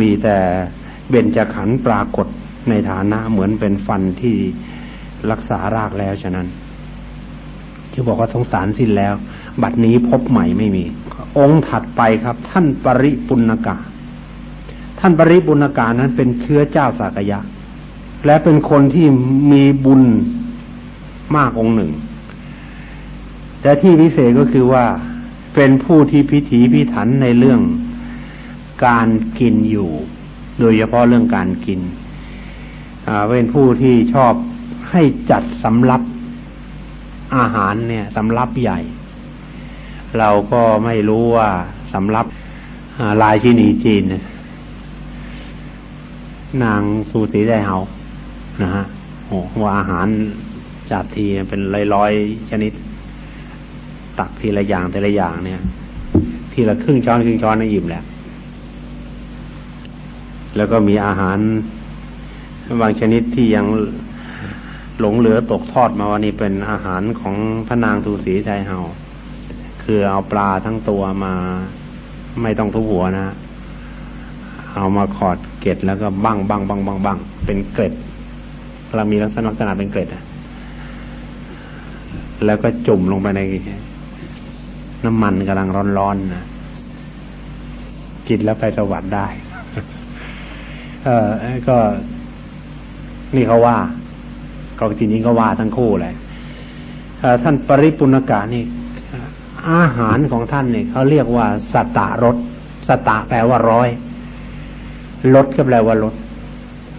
มีแต่เบญจขันธ์ปรากฏในฐานะเหมือนเป็นฟันที่รักษารากแล้วฉะนั้นที่บอกว่าสงสารสิ้นแล้ว บัดนี้พบใหม่ไม่มี องค์ถัดไปครับ ท่านปริปุณกาท่านปริปุณกานั้นเป็นเชื้อเจ้าสากยะ และเป็นคนที่มีบุญมากองค์หนึ่ง แต่ที่พิเศษก็คือว่าเป็นผู้ที่พิถีพิถันในเรื่อง การกินอยู่ โดยเฉพาะเรื่องการกินเป็นผู้ที่ชอบให้จัดสำรับอาหารเนี่ยสำรับใหญ่ เราก็ไม่รู้ว่าสำรับลายชินีจีน นางสูสีได้เฮานะฮะโอ้ว่าอาหารจัดทีเป็นร้อยๆชนิด ตักทีละอย่างแต่ละอย่างเนี่ย ทีละครึ่งช้อนครึ่งช้อนนี่อิ่มแหล้ว แล้วก็มีอาหารบางชนิดที่ยังหลงเหลือตกทอดมาวันนี้เป็นอาหารของพระนางทูสีใจเฮาคือเอาปลาทั้งตัวมาไม่ต้องทุบหัวนะ เอามาขอดเกล็ดแล้วก็บั้งบั้งบั้งบั้งบั้งเป็นเกล็ดเรามีลักษณะลักษณะเป็นเกล็ดอะแล้วก็จุ่มลงไปใน น้ำมันกำลังร้อนๆนะกินแล้วไปสวรรค์ได้ เออก็นี่เขาว่าก็จริงๆก็ว่าทั้งคู่เลยท่านปริปุณกานี่อาหารของท่านเนี่ยเขาเรียกว่าสตารสสตาแปลว่าร้อยรสก็แปลว่ารส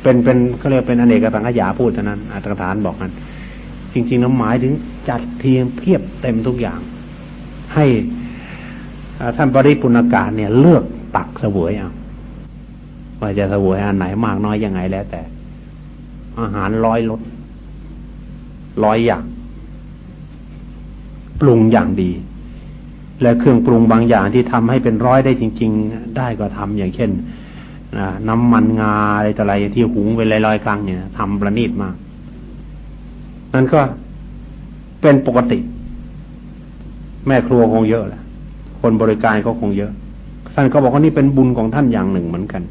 เป็นเป็นเขาเรียกเป็นอเนกสังขยาพูดเท่านั้นอัตถฐานบอกกันจริงๆน้ำหมายถึงจัดเทียมเพียบเต็มทุกอย่าง ให้ท่านปริปุณกาเนี่ยเลือกตักเสวยเอา ว่าจะสวยอันไหนมากน้อยยังไงแล้วแต่ อาหารร้อยรสร้อยอย่าง ปรุงอย่างดี และเครื่องปรุงบางอย่างที่ทำให้เป็นร้อยได้จริง ๆ ได้ก็ทำอย่างเช่นน้ำมันงาอะไรต่ออะไรที่หุงไปลอยๆครั้งเนี่ยทำประณีตมากนั่นก็เป็นปกติ แม่ครัวคงเยอะแหละคนบริการก็คงเยอะท่านก็บอกว่านี่เป็นบุญของท่านอย่างหนึ่งเหมือนกัน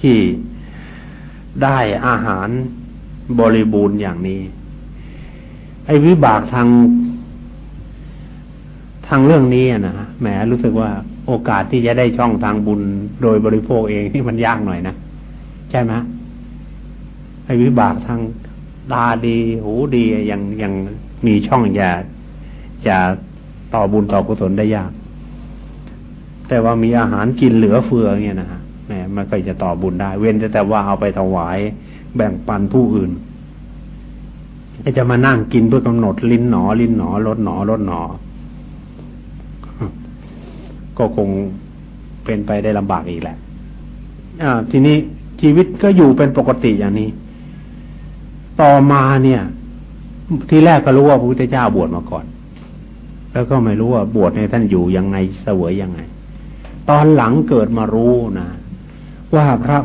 ที่ได้อาหารบริบูรณ์อย่างนี้ ไอ้วิบากทาง ทางเรื่องนี้นะแหมรู้สึกว่าโอกาสที่จะได้ช่องทางบุญโดยบริโภคเองนี่มันยากหน่อยนะใช่ไหมไอ้วิบากทางตาดี หูดียังยังมีช่องจะจะต่อบุญต่อกุศลได้ยาก แต่ว่ามีอาหารกินเหลือเฟือเนี่ยนะฮะ แหมมันก็จะต่อบุญได้ เว้นแต่ว่าเอาไปถวาย แบ่งปันผู้อื่นจะมานั่งกินเพื่อกำหนดลิ้นหนอ ลิ้นหนอลดหนอลดหนอ ก็คงเป็นไปได้ลำบากอีกแหละอ่า ทีนี้ชีวิตก็อยู่เป็นปกติอย่างนี้ ต่อมาเนี่ย ที่แรกก็รู้ว่าพระพุทธเจ้าบวชมาก่อน แล้วก็ไม่รู้ว่าบวชในท่านอยู่ยังไงเสวยยังไง ตอนหลังเกิดมารู้นะ ว่าพระ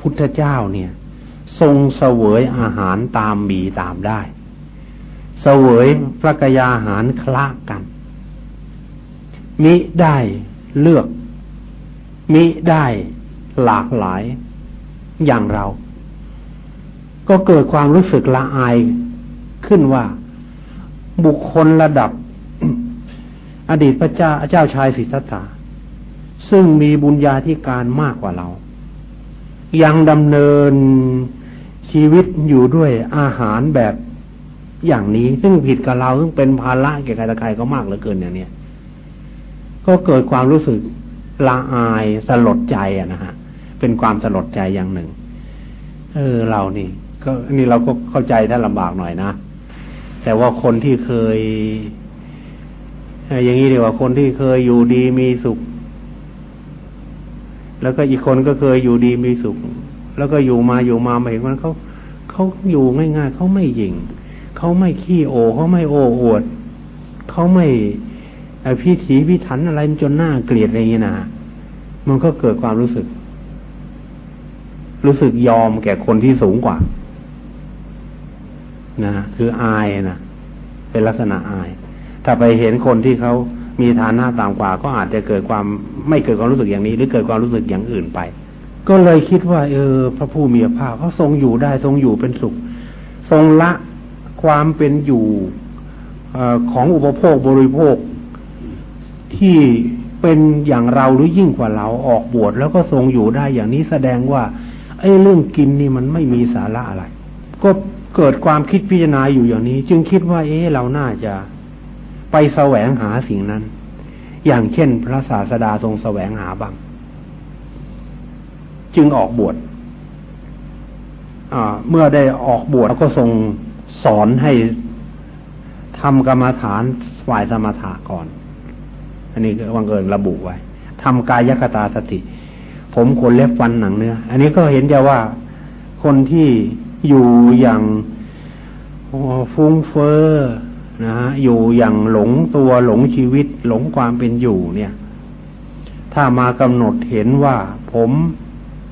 พุทธเจ้าเนี่ย ทรงเสวยอาหารตามมีตามได้ เสวยพระกยาหารคละกัน มิได้เลือก มิได้หลากหลายอย่างเรา ก็เกิดความรู้สึกละอายขึ้นว่าบุคคลระดับ อดีตพระเจ้าเจ้าชายสิทธัตถะ ซึ่งมีบุญญาธิการมากกว่าเรา ยังดำเนินชีวิตอยู่ด้วยอาหารแบบอย่างนี้ซึ่งผิดกับเราซึ่งเป็นภาระแก่ใครตะใครก็มากเหลือเกินอย่างเนี้ยก็เกิดความรู้สึกละอายสลดใจอะนะฮะเป็นความสลดใจอย่างหนึ่ง เออเรานี่ ก็นี่เราก็เข้าใจถ้าลำบากหน่อยนะแต่ว่าคนที่เคยอย่างนี้เดีกว่าคนที่เคยอยู่ดีมีสุข แล้วก็อีกคนก็เคยอยู่ดีมีสุข แล้วก็อยู่มาอยู่มามาเห็นว่าเขาเขาอยู่ง่ายๆเขาไม่ยิงเขาไม่ขี้โอเขาไม่โอ้อวดเขาไม่พิถีพิถันอะไรจนหน้าเกลียดอะไรอย่างนี้นะมันก็เกิดความรู้สึก รู้สึกยอมแก่คนที่สูงกว่านะคืออายนะเป็นลักษณะอาย ถ้าไปเห็นคนที่เขา มีฐานะต่ำกว่าก็อาจจะเกิดความไม่เกิดความรู้สึกอย่างนี้ หรือเกิดความรู้สึกอย่างอื่นไป ก็เลยคิดว่า เออ พระผู้มีพระภาคเขาทรงอยู่ได้ทรงอยู่เป็นสุข ทรงละความเป็นอยู่อของอุปโภคบริโภค ที่เป็นอย่างเราหรือยิ่งกว่าเราออกบวชแล้วก็ทรงอยู่ได้อย่างนี้แสดงว่าไอ้เรื่องกินนี่มันไม่มีสาระอะไร ก็เกิดความคิดพิจารณาอยู่อย่างนี้ จึงคิดว่า เอ๊ะเราน่าจะ ไปแสวงหาสิ่งนั้น อย่างเช่นพระศาสดาทรงแสวงหาบ้าง จึงออกบวชเมื่อได้ออกบวชก็ทรงสอนให้ทำกรรมฐานฝ่ายสมถะก่อน อันนี้วังเอิญระบุไว้ทำกายคตาสติ ผมขนเล็บฟันหนังเนื้อ อันนี้ก็เห็นจะว่าคนที่อยู่อย่างฟุ้งเฟ้อ นะฮะอยู่อย่างหลงตัวหลงชีวิต หลงความเป็นอยู่เนี่ย ถ้ามากำหนดเห็นว่า ผม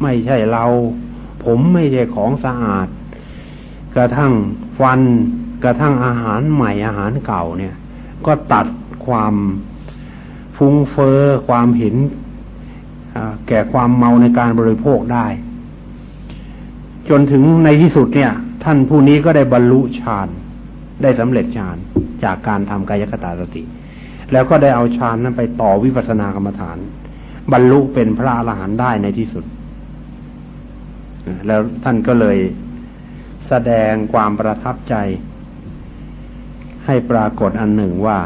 ไม่ใช่เรา ผมไม่ใช่ของสะอาด กระทั่งฟัน กระทั่งอาหารใหม่อาหารเก่าเนี่ย ก็ตัดความฟุ้งเฟอ้อความเห็นแก่ความเมาในการบริโภคได้ จนถึงในที่สุดเนี่ย ท่านผู้นี้ก็ได้บรรลุฌาน ได้สำเร็จฌานจากการทำกายคตาสติ แล้วก็ได้เอาฌานนั้นไปต่อวิปัสสนากรรมฐาน บรรลุเป็นพระอรหันต์ได้ในที่สุด แล้วท่านก็เลยแสดงความประทับใจ ให้ปรากฏอันหนึ่งว่า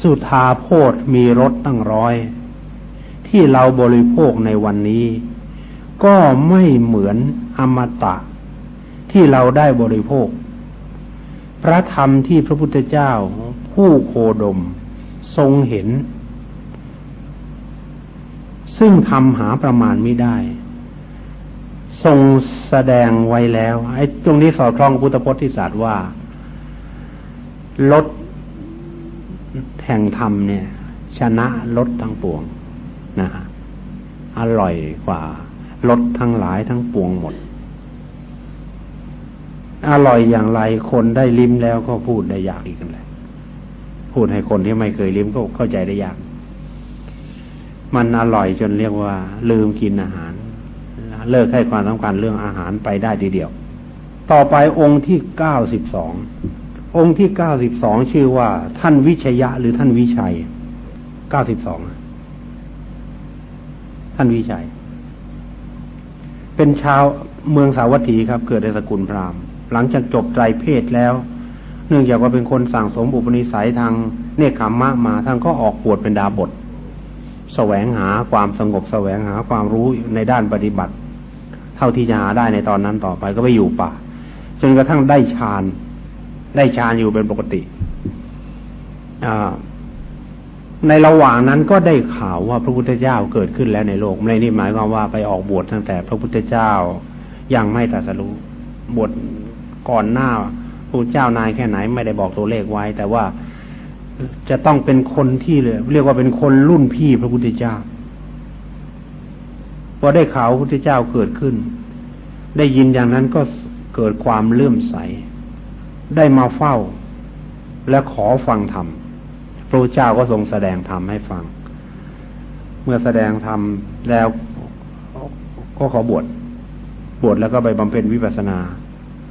สุธาโพธมีรถตั้งร้อย ที่เราบริโภคในวันนี้ ก็ไม่เหมือนอมตะที่เราได้บริโภค พระธรรมที่พระพุทธเจ้า ผู้โคดม ทรงเห็น ซึ่งทำหาประมาณไม่ได้ ทรงแสดงไว้แล้ว ไอ้ตรงนี้สอดคล้องพุทธพจน์ที่ศาสตร์ว่าลดแห่งธรรมเนี่ย ชนะลดทั้งปวงนะฮะอร่อยกว่าลดทั้งหลายทั้งปวงหมด อร่อยอย่างไรคนได้ลิ้มแล้วก็พูดได้ยากอีกกันเลยพูดให้คนที่ไม่เคยลิ้มก็เข้าใจได้ยาก มันอร่อยจนเรียกว่า ลืมกินอาหาร เลิกให้ความสำคัญเรื่องอาหารไปได้ทีเดียว ต่อไปองค์ที่เก้าสิบสององค์ที่เก้าสิบสองชื่อว่า ท่านวิชยะหรือท่านวิชัยเก้าสิบสองท่านวิชัย เป็นชาวเมืองสาวัตถีครับ เกิดในสกุลพราหมณ์ หลังจากจบไตรเพศแล้ว เนื่องจากว่าเป็นคนสั่งสมอุปนิสัยทางเนคขมมะมาท่านก็ออกปวดเป็นดาบทแสวงหาความสงบแสวงหาความรู้ในด้านปฏิบัติ เท่าที่จะหาได้ในตอนนั้นต่อไปก็ไปอยู่ป่า จนกระทั่งได้ฌานได้ฌานอยู่เป็นปกติในระหว่างนั้นก็ได้ข่าวว่าพระพุทธเจ้าเกิดขึ้นแล้วในโลกในนี่หมายความว่าไปออกบวชตั้งแต่พระพุทธเจ้ายังไม่ตรัสรู้บวช ก่อนหน้าพระเจ้านายแค่ไหนไม่ได้บอกตัวเลขไว้ แต่ว่าจะต้องเป็นคนที่เลยเรียกว่าเป็นคนรุ่นพี่พระพุทธเจ้าพอได้ข่าวพระพุทธเจ้าเกิดขึ้น ได้ยินอย่างนั้นก็เกิดความเลื่อมใส ได้มาเฝ้า และขอฟังธรรมพระเจ้าก็ทรงแสดงธรรมให้ฟัง เมื่อแสดงธรรมแล้วก็ขอบวชบวชแล้วก็ไปบำเพ็ญวิปัสสนา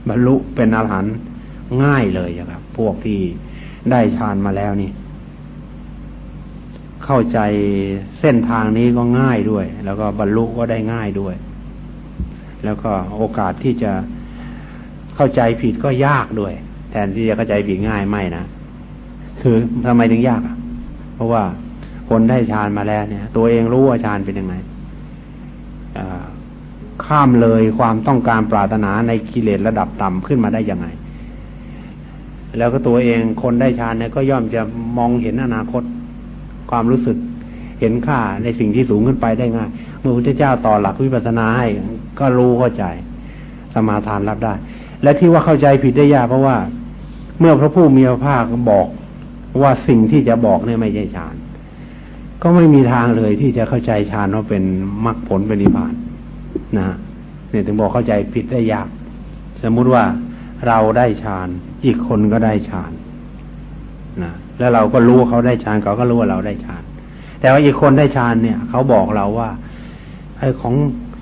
บรรลุเป็นอรหันต์ง่ายเลยครับ พวกที่ได้ฌานมาแล้วนี่ เข้าใจเส้นทางนี้ก็ง่ายด้วย แล้วก็บรรลุก็ได้ง่ายด้วย แล้วก็โอกาสที่จะเข้าใจผิดก็ยากด้วย แทนที่จะเข้าใจผิดง่ายไม่นะคือทำไมถึงยากอะ เพราะว่าคนได้ฌานมาแล้วเนี่ย ตัวเองรู้ว่าฌานเป็นยังไง ข้ามเลยความต้องการปรารถนาในกิเลสระดับต่ำขึ้นมาได้ยังไง แล้วก็ตัวเองคนได้ฌานเนี่ยก็ย่อมจะมองเห็นอนาคต ความรู้สึกเห็นค่าในสิ่งที่สูงขึ้นไปได้ง่าย เมื่อพระพุทธเจ้าต่อหลักวิปัสสนาให้ก็รู้เข้าใจ สมาทานรับได้ และที่ว่าเข้าใจผิดได้ยากเพราะว่า เมื่อพระผู้มีพระภาคบอกว่าสิ่งที่จะบอกเนี่ยไม่ใช่ฌาน ก็ไม่มีทางเลยที่จะเข้าใจฌานว่าเป็นมรรคผลเป็นนิพพาน นะเนี่ยถึงบอกเข้าใจผิดได้ยาก สมมุติว่าเราได้ฌานอีกคนก็ได้ฌานนะแล้วเราก็รู้เขาได้ฌานเขาก็รู้ว่าเราได้ฌาน แต่ว่าอีกคนได้ฌานเนี่ย เขาบอกเราว่าไอ้ของ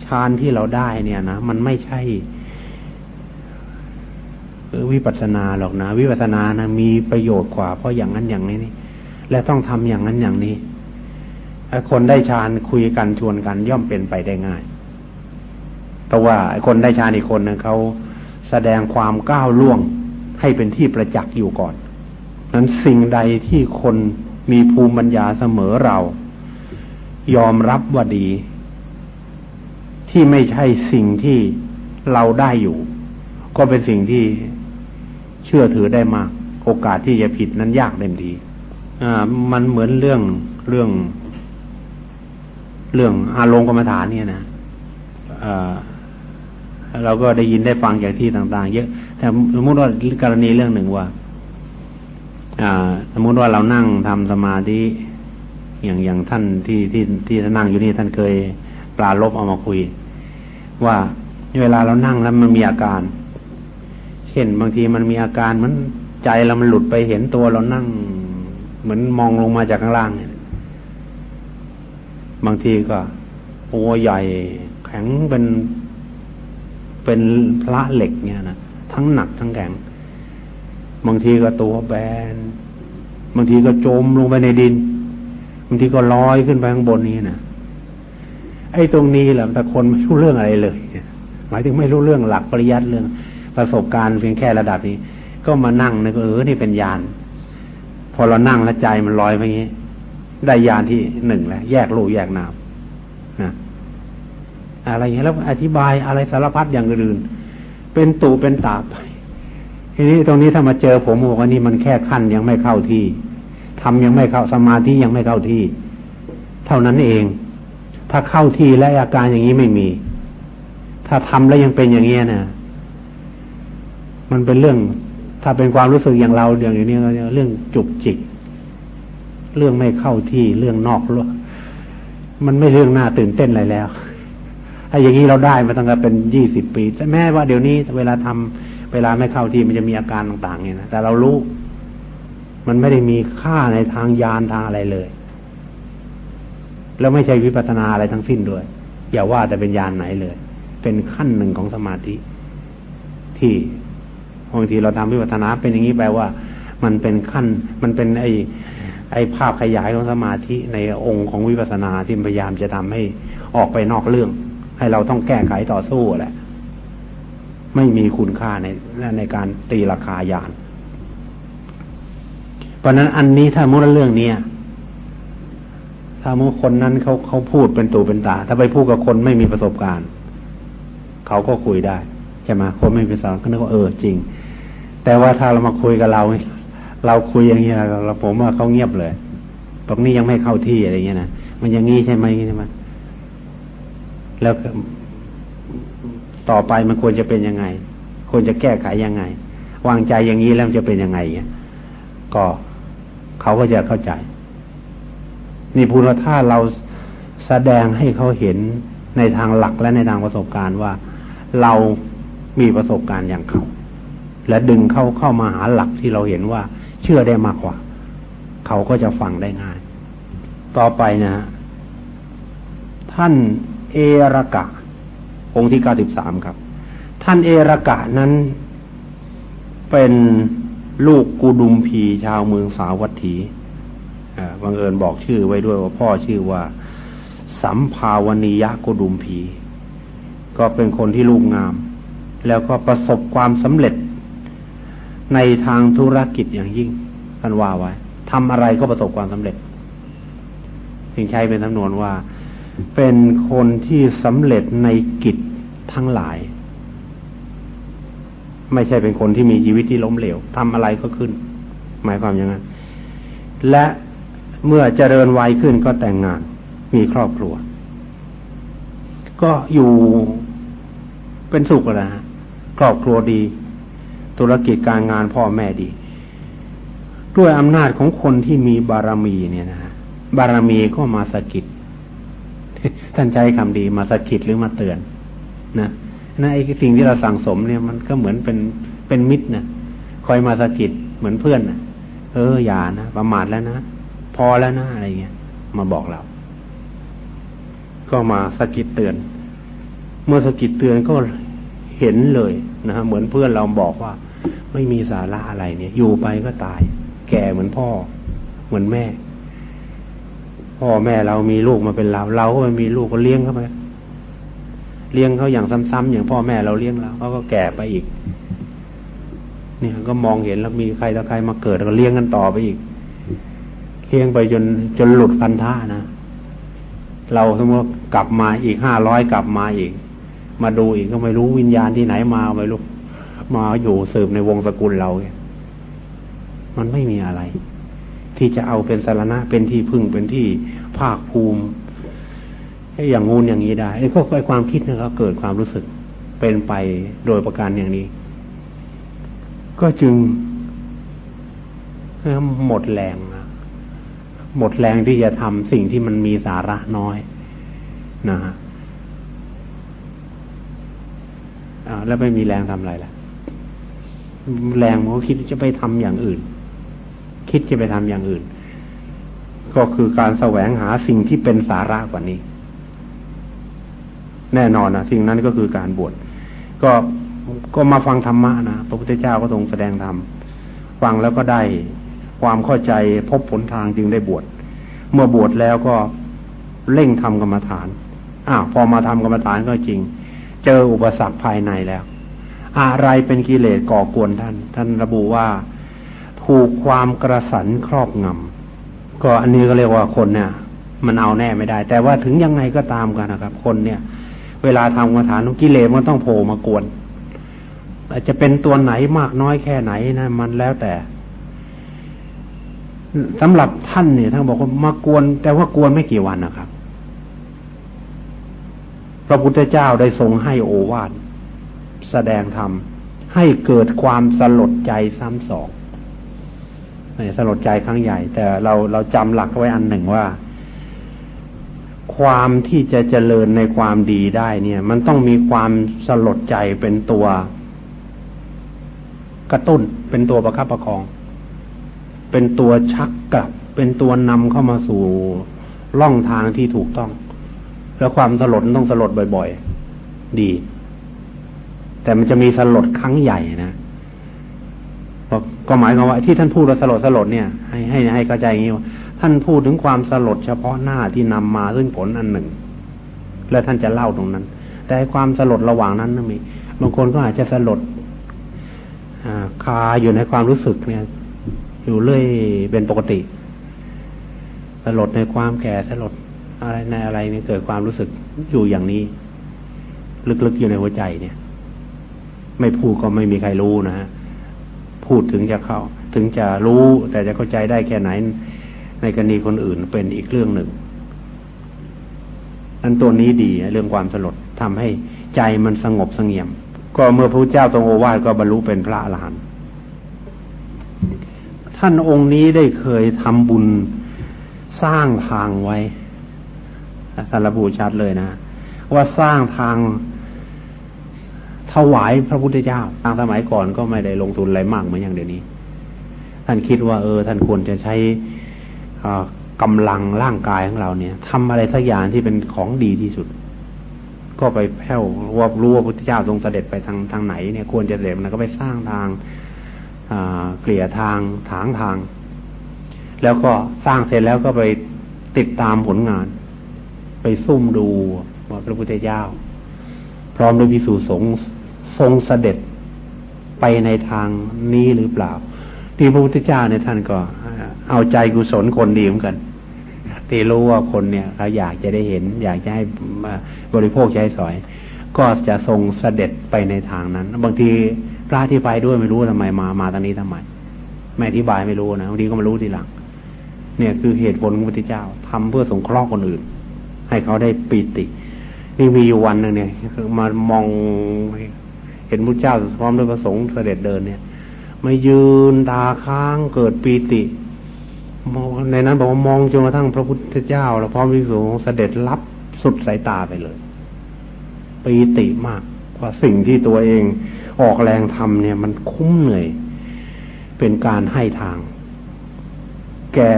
ฌานที่เราได้เนี่ยนะมันไม่ใช่วิปัสสนาหรอกนะ วิปัสสนานะมีประโยชน์กว่า เพราะอย่างนั้นอย่างนี้นี่และต้องทำอย่างนั้นอย่างนี้คนได้ฌานคุยกันชวนกันย่อมเป็นไปได้ง่าย แต่ว่าคนได้ฌานอีกคนนึงเขาแสดงความก้าวล่วงให้เป็นที่ประจักษ์อยู่ก่อนนั้นสิ่งใดที่คนมีภูมิปัญญาเสมอเรา ยอมรับว่าดี ที่ไม่ใช่สิ่งที่เราได้อยู่ ก็เป็นสิ่งที่เชื่อถือได้มาก โอกาสที่จะผิดนั้นยากเต็มทีอ่า มันเหมือนเรื่องเรื่อง เรื่องอารมณ์กรรมฐานเนี่ยนะอ่า เราก็ได้ยินได้ฟังจากที่ต่าง ๆ เยอะแต่สมมติว่ากรณีเรื่องหนึ่งว่า อ่า สมมติว่าเรานั่งทำสมาธิอย่างอย่างท่านที่ที่ที่นั่งอยู่นี่ท่านเคยปลาลบเอามาคุย ว่าเวลาเรานั่งแล้วมันมีอาการ เช่นบางทีมันมีอาการมันใจเรามันหลุดไปเห็นตัวเรานั่ง เหมือนมองลงมาจากข้างล่างเนี่ยบางทีก็ตัวใหญ่ แข็งเป็น เป็นพระเหล็กเนี่ยนะทั้งหนักทั้งแข็ง บางทีก็ตัวแบน บางทีก็จมลงไปในดิน บางทีก็ลอยขึ้นไปข้างบนนี้นะไอ้ตรงนี้แหละแต่คนไม่รู้เรื่องอะไรเลยหมายถึงไม่รู้เรื่องหลักปริยัติเรื่อง ประสบการณ์เพียงแค่ระดับนี้ ก็มานั่งนึกเออนี่เป็นยานพอเรานั่งแล้วใจมันลอยไปงี้ ได้ยานที่หนึ่งแล้ว แยกรูแยกนามนะ อะไรอย่างนี้แล้วอธิบายอะไรสารพัดอย่างอื่น เป็นตูเป็นตาไปทีนี้ตรงนี้ถ้ามาเจอผมบอกว่านี่มันแค่ขั้นยังไม่เข้าที่ทำยังไม่เข้าสมาธิยังไม่เข้าที่ เท่านั้นเอง ถ้าเข้าที่และอาการอย่างนี้ไม่มี ถ้าทำแล้วยังเป็นอย่างเงี้ยนะมันเป็นเรื่อง ถ้าเป็นความรู้สึกอย่างเราอย่างนี้เรื่องจุกจิก เรื่องไม่เข้าที่เรื่องนอกเรื่องมันไม่เรื่องน่าตื่นเต้นอะไรแล้ว ถ้าอย่างนี้เราได้มาตั้งแต่เป็นยี่สิบปี แต่แม้ว่าเดี๋ยวนี้เวลาทำเวลาไม่เข้าที่มันจะมีอาการต่างๆเนี่ยนะแต่เรารู้มันไม่ได้มีค่าในทางยานทางอะไรเลย แล้วไม่ใช่วิปัสนาอะไรทั้งสิ้นด้วย อย่าว่าแต่เป็นยานไหนเลย เป็นขั้นหนึ่งของสมาธิ ที่บางทีเราทำวิปัสนาเป็นอย่างนี้แปลว่า มันเป็นขั้น มันเป็นไอไอภาพขยายของสมาธิในองค์ของวิปัสนาที่พยายามจะทำให้ออกไปนอกเรื่อง ให้เราต้องแก้ไขต่อสู้แหละ ไม่มีคุณค่าในในการตีราคายาน เพราะนั้นอันนี้ถ้ามุดเรื่องเนี้ยถ้ามุคนนั้นเขาเขาพูดเป็นตูเป็นตา ถ้าไปพูดกับคนไม่มีประสบการณ์ เขาก็คุยได้ใช่ไหมคนไม่มีประสบการณ์ก็นึกว่าเออจริง แต่ว่าถ้าเรามาคุยกับเรา เราคุยอย่างเงี้ยเราผมว่าเขาเงียบเลยตรงนี้ยังไม่เข้าที่อะไรเงี้ยนะมันอย่างงี้ใช่ไหมใช่ไหม แล้วต่อไปมันควรจะเป็นยังไง ควรจะแก้ไขยังไง วางใจอย่างนี้แล้วจะเป็นยังไงเนี่ยก็เขาก็จะเข้าใจ นี่พูดว่าถ้าเราแสดงให้เขาเห็นในทางหลักและในทางประสบการณ์ว่าเรามีประสบการณ์อย่างเขา และดึงเขาเข้ามาหาหลักที่เราเห็นว่า เชื่อได้มากกว่า เขาก็จะฟังได้ง่าย ต่อไปนะ ท่าน เอรกะ องค์ที่เก้าสิบสามครับ ท่านเอรกะนั้นเป็นลูกกูดุมพีชาวเมืองสาวัตถีบังเอิญบอกชื่อไว้ด้วยว่าพ่อชื่อว่า สัมภาวนียะกุดุมพี ก็เป็นคนที่ลูกงาม แล้วก็ประสบความสำเร็จในทางธุรกิจอย่างยิ่งท่านว่าไว้ทำอะไรก็ประสบความสำเร็จถึงใช้เป็นจำนวนว่า เป็นคนที่สำเร็จในกิจทั้งหลาย ไม่ใช่เป็นคนที่มีชีวิตที่ล้มเหลวทำอะไรก็ขึ้น หมายความอย่างนั้น และเมื่อเจริญวัยขึ้นก็แต่งงาน มีครอบครัว ก็อยู่เป็นสุขแล้วครอบครัวดี ธุรกิจการงานพ่อแม่ดี ด้วยอำนาจของคนที่มีบารมีเนี่ยนะบารมีก็มาสกิด ท่านใช้คำดีมาสะกิดหรือมาเตือนนะนะไอ้สิ่งที่เราสั่งสมเนี่ยมันก็เหมือนเป็นเป็นมิตรนะคอยมาสะกิดเหมือนเพื่อนนะเอออย่านะประมาทแล้วนะพอแล้วนะอะไรเงี้ยมาบอกเรา ก็มาสะกิดเตือน เมื่อสะกิดเตือนก็เห็นเลยนะฮะเหมือนเพื่อนเราบอกว่า ไม่มีสาระอะไรเนี่ย อยู่ไปก็ตาย แก่เหมือนพ่อ เหมือนแม่ พ่อแม่เรามีลูกมาเป็นเรา เราก็ไม่มีลูกก็เลี้ยงเข้าไปเลี้ยงเขาอย่างซ้ำๆอย่างพ่อแม่เราเลี้ยงเราเขาก็แก่ไปอีก เนี่ยก็มองเห็นแล้วมีใครต่อใครมาเกิดก็เลี้ยงกันต่อไปอีกเลี้ยงไปจนจนหลุดพันธะนะเราสมมติกลับมาอีกห้าร้อยกลับมาอีก มาดูอีกก็ไม่รู้วิญญาณที่ไหนมาไม่รู้มาอยู่สืบในวงสกุลเราเนี่ยมันไม่มีอะไร ที่จะเอาเป็นสารณะเป็นที่พึ่งเป็นที่ภาคภูมิอย่างงูนอย่างนี้ได้ไอ้พวกไอ้ความคิดนะครับเกิดความรู้สึกเป็นไปโดยประการอย่างนี้ ก็จึงหมดแรงหมดแรงที่จะทำสิ่งที่มันมีสาระน้อยนะฮะแล้วไม่มีแรงทำอะไรล่ะ แรงมันก็คิดจะไปทำอย่างอื่น คิดจะไปทำอย่างอื่น ก็คือการแสวงหาสิ่งที่เป็นสาระกว่านี้ แน่นอนนะสิ่งนั้นก็คือการบวชก็ก็มาฟังธรรมะนะพระพุทธเจ้าก็ทรงแสดงธรรมฟังแล้วก็ได้ความเข้าใจพบผลทางจึงได้บวชเมื่อบวชแล้วก็เร่งทำกรรมฐานอ้าวพอมาทำกรรมฐานก็จริง เจออุปสรรคภายในแล้ว อะไรเป็นกิเลสก่อกวนท่าน ท่านระบุว่า ถูกความกระสันครอบงำก็อันนี้ก็เรียกว่าคนเนี่ย มันเอาแน่ไม่ได้ แต่ว่าถึงยังไงก็ตามกันนะครับ คนเนี่ย เวลาทำกรรมฐานกิเลสมันต้องโผล่มากวนอาจจะเป็นตัวไหนมากน้อยแค่ไหนนะมันแล้วแต่สำหรับท่านเนี่ยท่านบอกว่ามากวน แต่ว่ากวนไม่กี่วันนะครับ พระพุทธเจ้าได้ทรงให้โอวาทแสดงธรรมให้เกิดความสลดใจซ้ำสอง สลดใจครั้งใหญ่ แต่เราเราจำหลักไว้อันหนึ่งว่า ความที่จะเจริญในความดีได้เนี่ย มันต้องมีความสลดใจเป็นตัวกระตุ้น เป็นตัวประคับประคอง เป็นตัวชักกลับ เป็นตัวนำเข้ามาสู่ล่องทางที่ถูกต้อง แล้วความสลดต้องสลดบ่อย ๆ ดี แต่มันจะมีสลดครั้งใหญ่นะ ก็หมายความว่าที่ท่านพูดว่าสลดสลดเนี่ย ให้ให้ให้เข้าใจอย่างนี้ว่าท่านพูดถึงความสลดเฉพาะหน้าที่นำมาซึ่งผลอันหนึ่ง และท่านจะเล่าตรงนั้น แต่ความสลดระหว่างนั้นนะมีบางคนก็อาจจะสลดคาอยู่ในความรู้สึกเนี่ย อยู่เรื่อยเป็นปกติ สลดในความแก่สลดอะไรในอะไรเนี่ยเกิดความรู้สึกอยู่อย่างนี้ ลึกๆอยู่ในหัวใจเนี่ย ไม่พูดก็ไม่มีใครรู้นะฮะ พูดถึงจะเข้า ถึงจะรู้แต่จะเข้าใจได้แค่ไหน ในกรณีคนอื่นเป็นอีกเรื่องหนึ่งอันตัวนี้ดีเรื่องความสลดทำให้ใจมันสงบสงเงียม ก็เมื่อพระเจ้าทรงโอวาทก็บรรลุเป็นพระอรหันต์ท่านองค์นี้ได้เคยทำบุญสร้างทางไว้สารบูชัดเลยนะ ว่าสร้างทาง ถวายพระพุทธเจ้าทางสมัยก่อนก็ไม่ได้ลงทุนอะไรมากเหมือนอย่างเดี๋ยวนี้ ท่านคิดว่า เออ ท่านควรจะใช้กำลังร่างกายของเราเนี่ยทำอะไรสักอย่างที่เป็นของดีที่สุด ก็ไปแผ่วว่ารู้ว่าพระพุทธเจ้าทรงเสด็จไปทางทางไหนเนี่ย ควรจะเสด็จนะก็ไปสร้างทางเกลี่ยทางถางทาง แล้วก็สร้างเสร็จแล้วก็ไปติดตามผลงาน ไปซุ่มดูว่าพระพุทธเจ้า พร้อมด้วยพิสูจสง ทรงเสด็จไปในทางนี้หรือเปล่า ที่พระพุทธเจ้าเนี่ยท่านก็เอาใจกุศลคนดีเหมือนกัน ที่รู้ว่าคนเนี่ยเขาอยากจะได้เห็น อยากจะให้บริโภคใช้สอย ก็จะทรงเสด็จไปในทางนั้น บางทีพระที่ไปด้วยไม่รู้ทำไมมามาตอนนี้ทำไมไม่อธิบายไม่รู้นะบางทีก็มารู้ทีหลัง เนี่ยคือเหตุผลของพระพุทธเจ้าทำเพื่อสงเคราะห์คนอื่น ให้เขาได้ปีตินี่มีอยู่วันหนึ่งเนี่ยคือมามอง ห็นพระเจ้าพร้อมด้วยพระสงฆ์เสด็จเดินเนี่ยมายืนตาค้างเกิดปีติในนั้นบอกว่ามองจนกระทั่งพระพุทธเจ้า แล้วพร้อมวิสุงเสด็จรับสุดสายตาไปเลยปีติมากว่าสิ่งที่ตัวเองออกแรงทำเนี่ย มันคุ้มเหนื่อย เป็นการให้ทาง แก่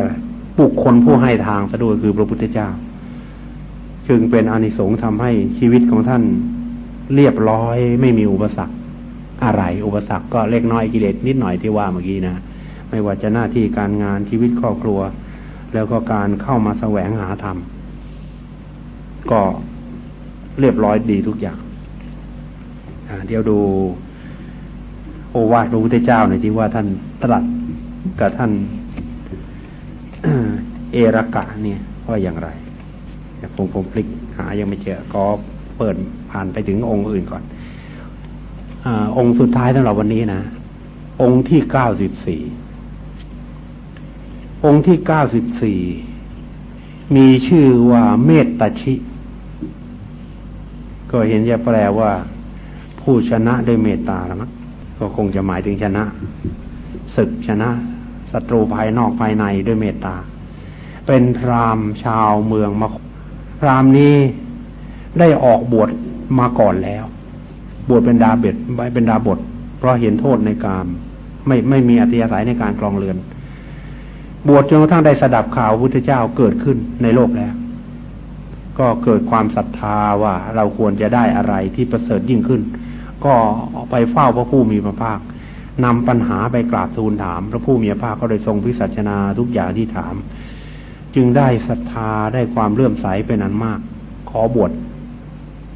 บุคคลผู้ให้ทางซะด้วยคือพระพุทธเจ้า จึงเป็นอนิสงส์ทำให้ชีวิตของท่าน เรียบร้อยไม่มีอุปสรรคอะไร อุปสรรคก็เล็กน้อยกิเลสนิดหน่อยที่ว่าเมื่อกี้นะไม่ว่าจะหน้าที่การงานชีวิตครอบครัว แล้วก็การเข้ามาแสวงหาธรรม ก็เรียบร้อยดีทุกอย่างเดี๋ยวดูโอวาทพระพุทธเจ้าหน่อยที่ว่าท่านตรัสกับท่านเอรากะเนี่ยว่าอย่างไรผมผมพลิกหายังไม่เจอก็ เปิดผ่านไปถึงองค์อื่นก่อนอองค์สุดท้ายสำหรับวันนี้นะ องค์ที่เก้าสิบสี่องค์ที่เก้าสิบสี่มีชื่อว่าเมตตาชิ ก็เห็นจะแปลว่า ผู้ชนะด้วยเมตตาแล้วมั้งก็คงจะหมายถึงชนะศึกชนะศัตรูภายนอกภายในด้วยเมตตา เป็นพรามชาวเมืองมาพรามนี้ ได้ออกบวชมาก่อนแล้ว บวชเป็นดาเบ็ดไว้เป็นดาบท เพราะเห็นโทษในการไม่ไม่มีอัตยาศัยในการครองเรือน บวชจนกระทั่งได้สดับข่าวพุทธเจ้าเกิดขึ้นในโลกแล้ว ก็เกิดความศรัทธาว่าเราควรจะได้อะไรที่ประเสริฐยิ่งขึ้น ก็ไปเฝ้าพระผู้มีพระภาคนำปัญหาไปกราบทูลถาม พระผู้มีพระภาคก็ได้ทรงพิสัชนาทุกอย่างที่ถาม จึงได้ศรัทธาได้ความเลื่อมใสเป็นอันมาก ขอบวช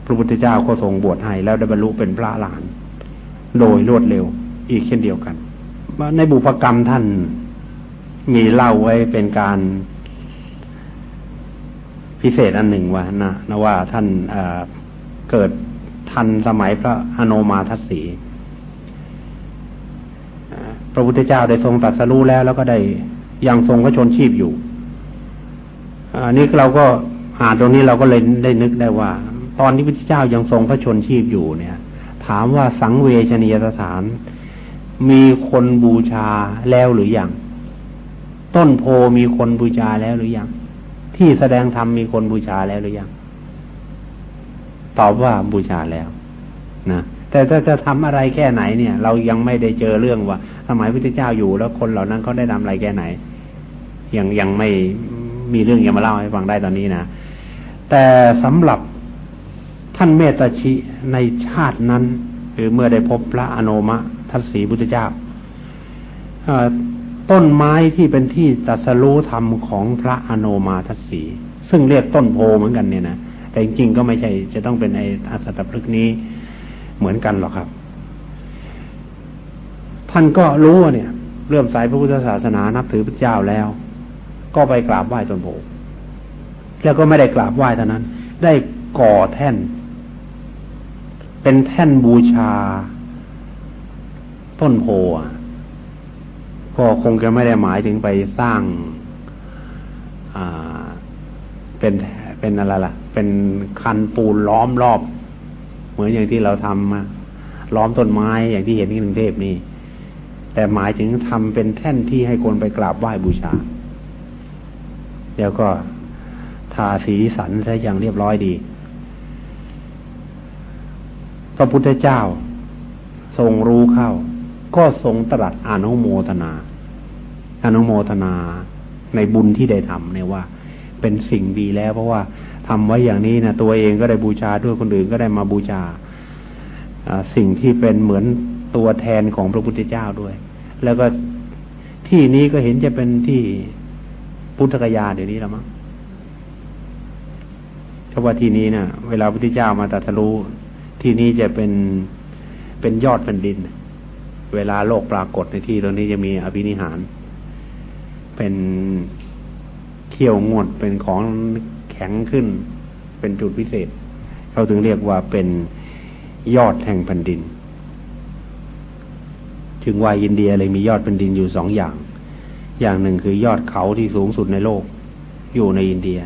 ระพุทธเจ้าก็ทรงบวชให้แล้วได้บรรลุเป็นพระหลานโดยรวดเร็วอีกเช่นเดียวกันในบุพกรรมท่านมีเล่าไว้เป็นการพิเศษอันหนึ่งว่านะนะว่าท่านเกิดทันสมัยพระอโนมาทศีพระพุทธเจ้าได้ทรงตรัสรู้แล้ว แล้วก็ได้ยังทรงพระชนชีพอยู่อันนี้เราก็อ่านตรงนี้เราก็เลยได้นึกได้ว่า ตอนที่พระเจ้ายังทรงพระชนชีพอยู่เนี่ย ถามว่าสังเวชนียสถาน มีคนบูชาแล้วหรือยังต้นโพมีคนบูชาแล้วหรือยังที่แสดงธรรมมีคนบูชาแล้วหรือยังตอบว่าบูชาแล้วนะแต่ถ้าจะทำอะไรแค่ไหนเนี่ย เรายังไม่ได้เจอเรื่องว่า สมัยพระเจ้าอยู่แล้วคนเหล่านั้นเขาได้ทำอะไรแค่ไหน ยังยังไม่มีเรื่องยังมาเล่าให้ฟังได้ตอนนี้นะแต่สำหรับ ท่านเมตชิในชาตินั้นคือเมื่อได้พบพระอนุมะทัศสีพุทธเจ้าต้นไม้ที่เป็นที่ตัสรู้ธรรมของพระอนุมาทัศสีซึ่งเรียกต้นโพเหมือนกันเนี่ยนะแต่จริงๆก็ไม่ใช่ จะต้องเป็นไอ้อัสตพฤกนี้เหมือนกันหรอกครับ ท่านก็รู้ว่าเนี่ย เริ่มสายพระพุทธศาสนานับถือพระเจ้าแล้ว ก็ไปกราบไหว้ต้นโพแล้วก็ไม่ได้กราบไหว้เท่านั้น ได้ก่อแท่น เป็นแท่นบูชา ต้นโพก็คงจะไม่ได้หมายถึงไปสร้างเป็นเป็นอะไรล่ะ เป็นคันปูนล้อมรอบ เหมือนอย่างที่เราทำล้อมต้นไม้อย่างที่เห็นที่กรุงเทพนี่ แต่หมายถึงทำเป็นแท่นที่ให้คนไปกราบไหว้บูชา แล้วก็ทาสีสันซะอย่างเรียบร้อยดี ระพุทธเจ้า ทรงรู้เข้า ก็ทรงตรัสอนุโมทนา อนุโมทนาในบุญที่ได้ทำเนี่ยว่า เป็นสิ่งดีแล้วเพราะว่าทำไว้อย่างนี้นะตัวเองก็ได้บูชาด้วยคนอื่นก็ได้มาบูชาสิ่งที่เป็นเหมือนตัวแทนของพระพุทธเจ้าด้วย แล้วก็ที่นี้ก็เห็นจะเป็นที่พุทธกยาเดี๋ยวนี้แล้วมั้งเพราะว่าที่นี้นะ่ะ เวลาพระพุทธเจ้ามาตรัสรู้ ที่นี้จะเป็นเป็นยอดแผ่นดิน เวลาโลกปรากฏในที่ตรงนี้จะมีอภินิหาร เป็นเขี้ยวงวดเป็นของแข็งขึ้น เป็นจุดพิเศษ เขาถึงเรียกว่าเป็นยอดแห่งแผ่นดินถึงว่าอินเดียเลยมียอดแผ่นดินอยู่สองอย่าง อย่างหนึ่งคือยอดเขาที่สูงสุดในโลก อยู่ในอินเดีย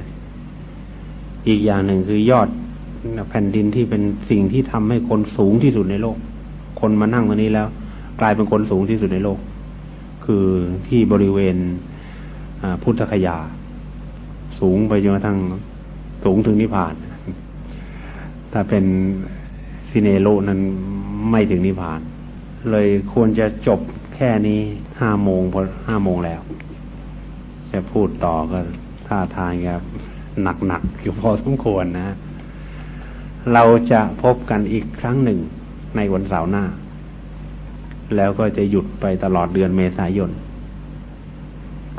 อีกอย่างหนึ่งคือยอด แผ่นดินที่เป็นสิ่งที่ทำให้คนสูงที่สุดในโลก คนมานั่งตรงนี้แล้ว กลายเป็นคนสูงที่สุดในโลก คือที่บริเวณพุทธคยา สูงไปจนกระทั่งสูงถึงนิพพาน ถ้าเป็นซิเนโลนั้นไม่ถึงนิพพาน เลยควรจะจบแค่นี้ห้าโมงพอห้าโมงแล้ว จะพูดต่อก็ท่าทางครับหนักๆอยู่พอสมควรนะ เราจะพบกันอีกครั้งหนึ่งในวันเสาร์หน้า แล้วก็จะหยุดไปตลอดเดือนเมษายน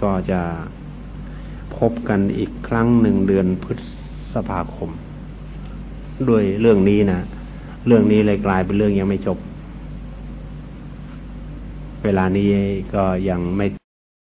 ก็จะพบกันอีกครั้งหนึ่งเดือนพฤษภาคม ด้วยเรื่องนี้นะเรื่องนี้เลยกลายเป็นเรื่องยังไม่จบ เวลานี้ก็ยังไม่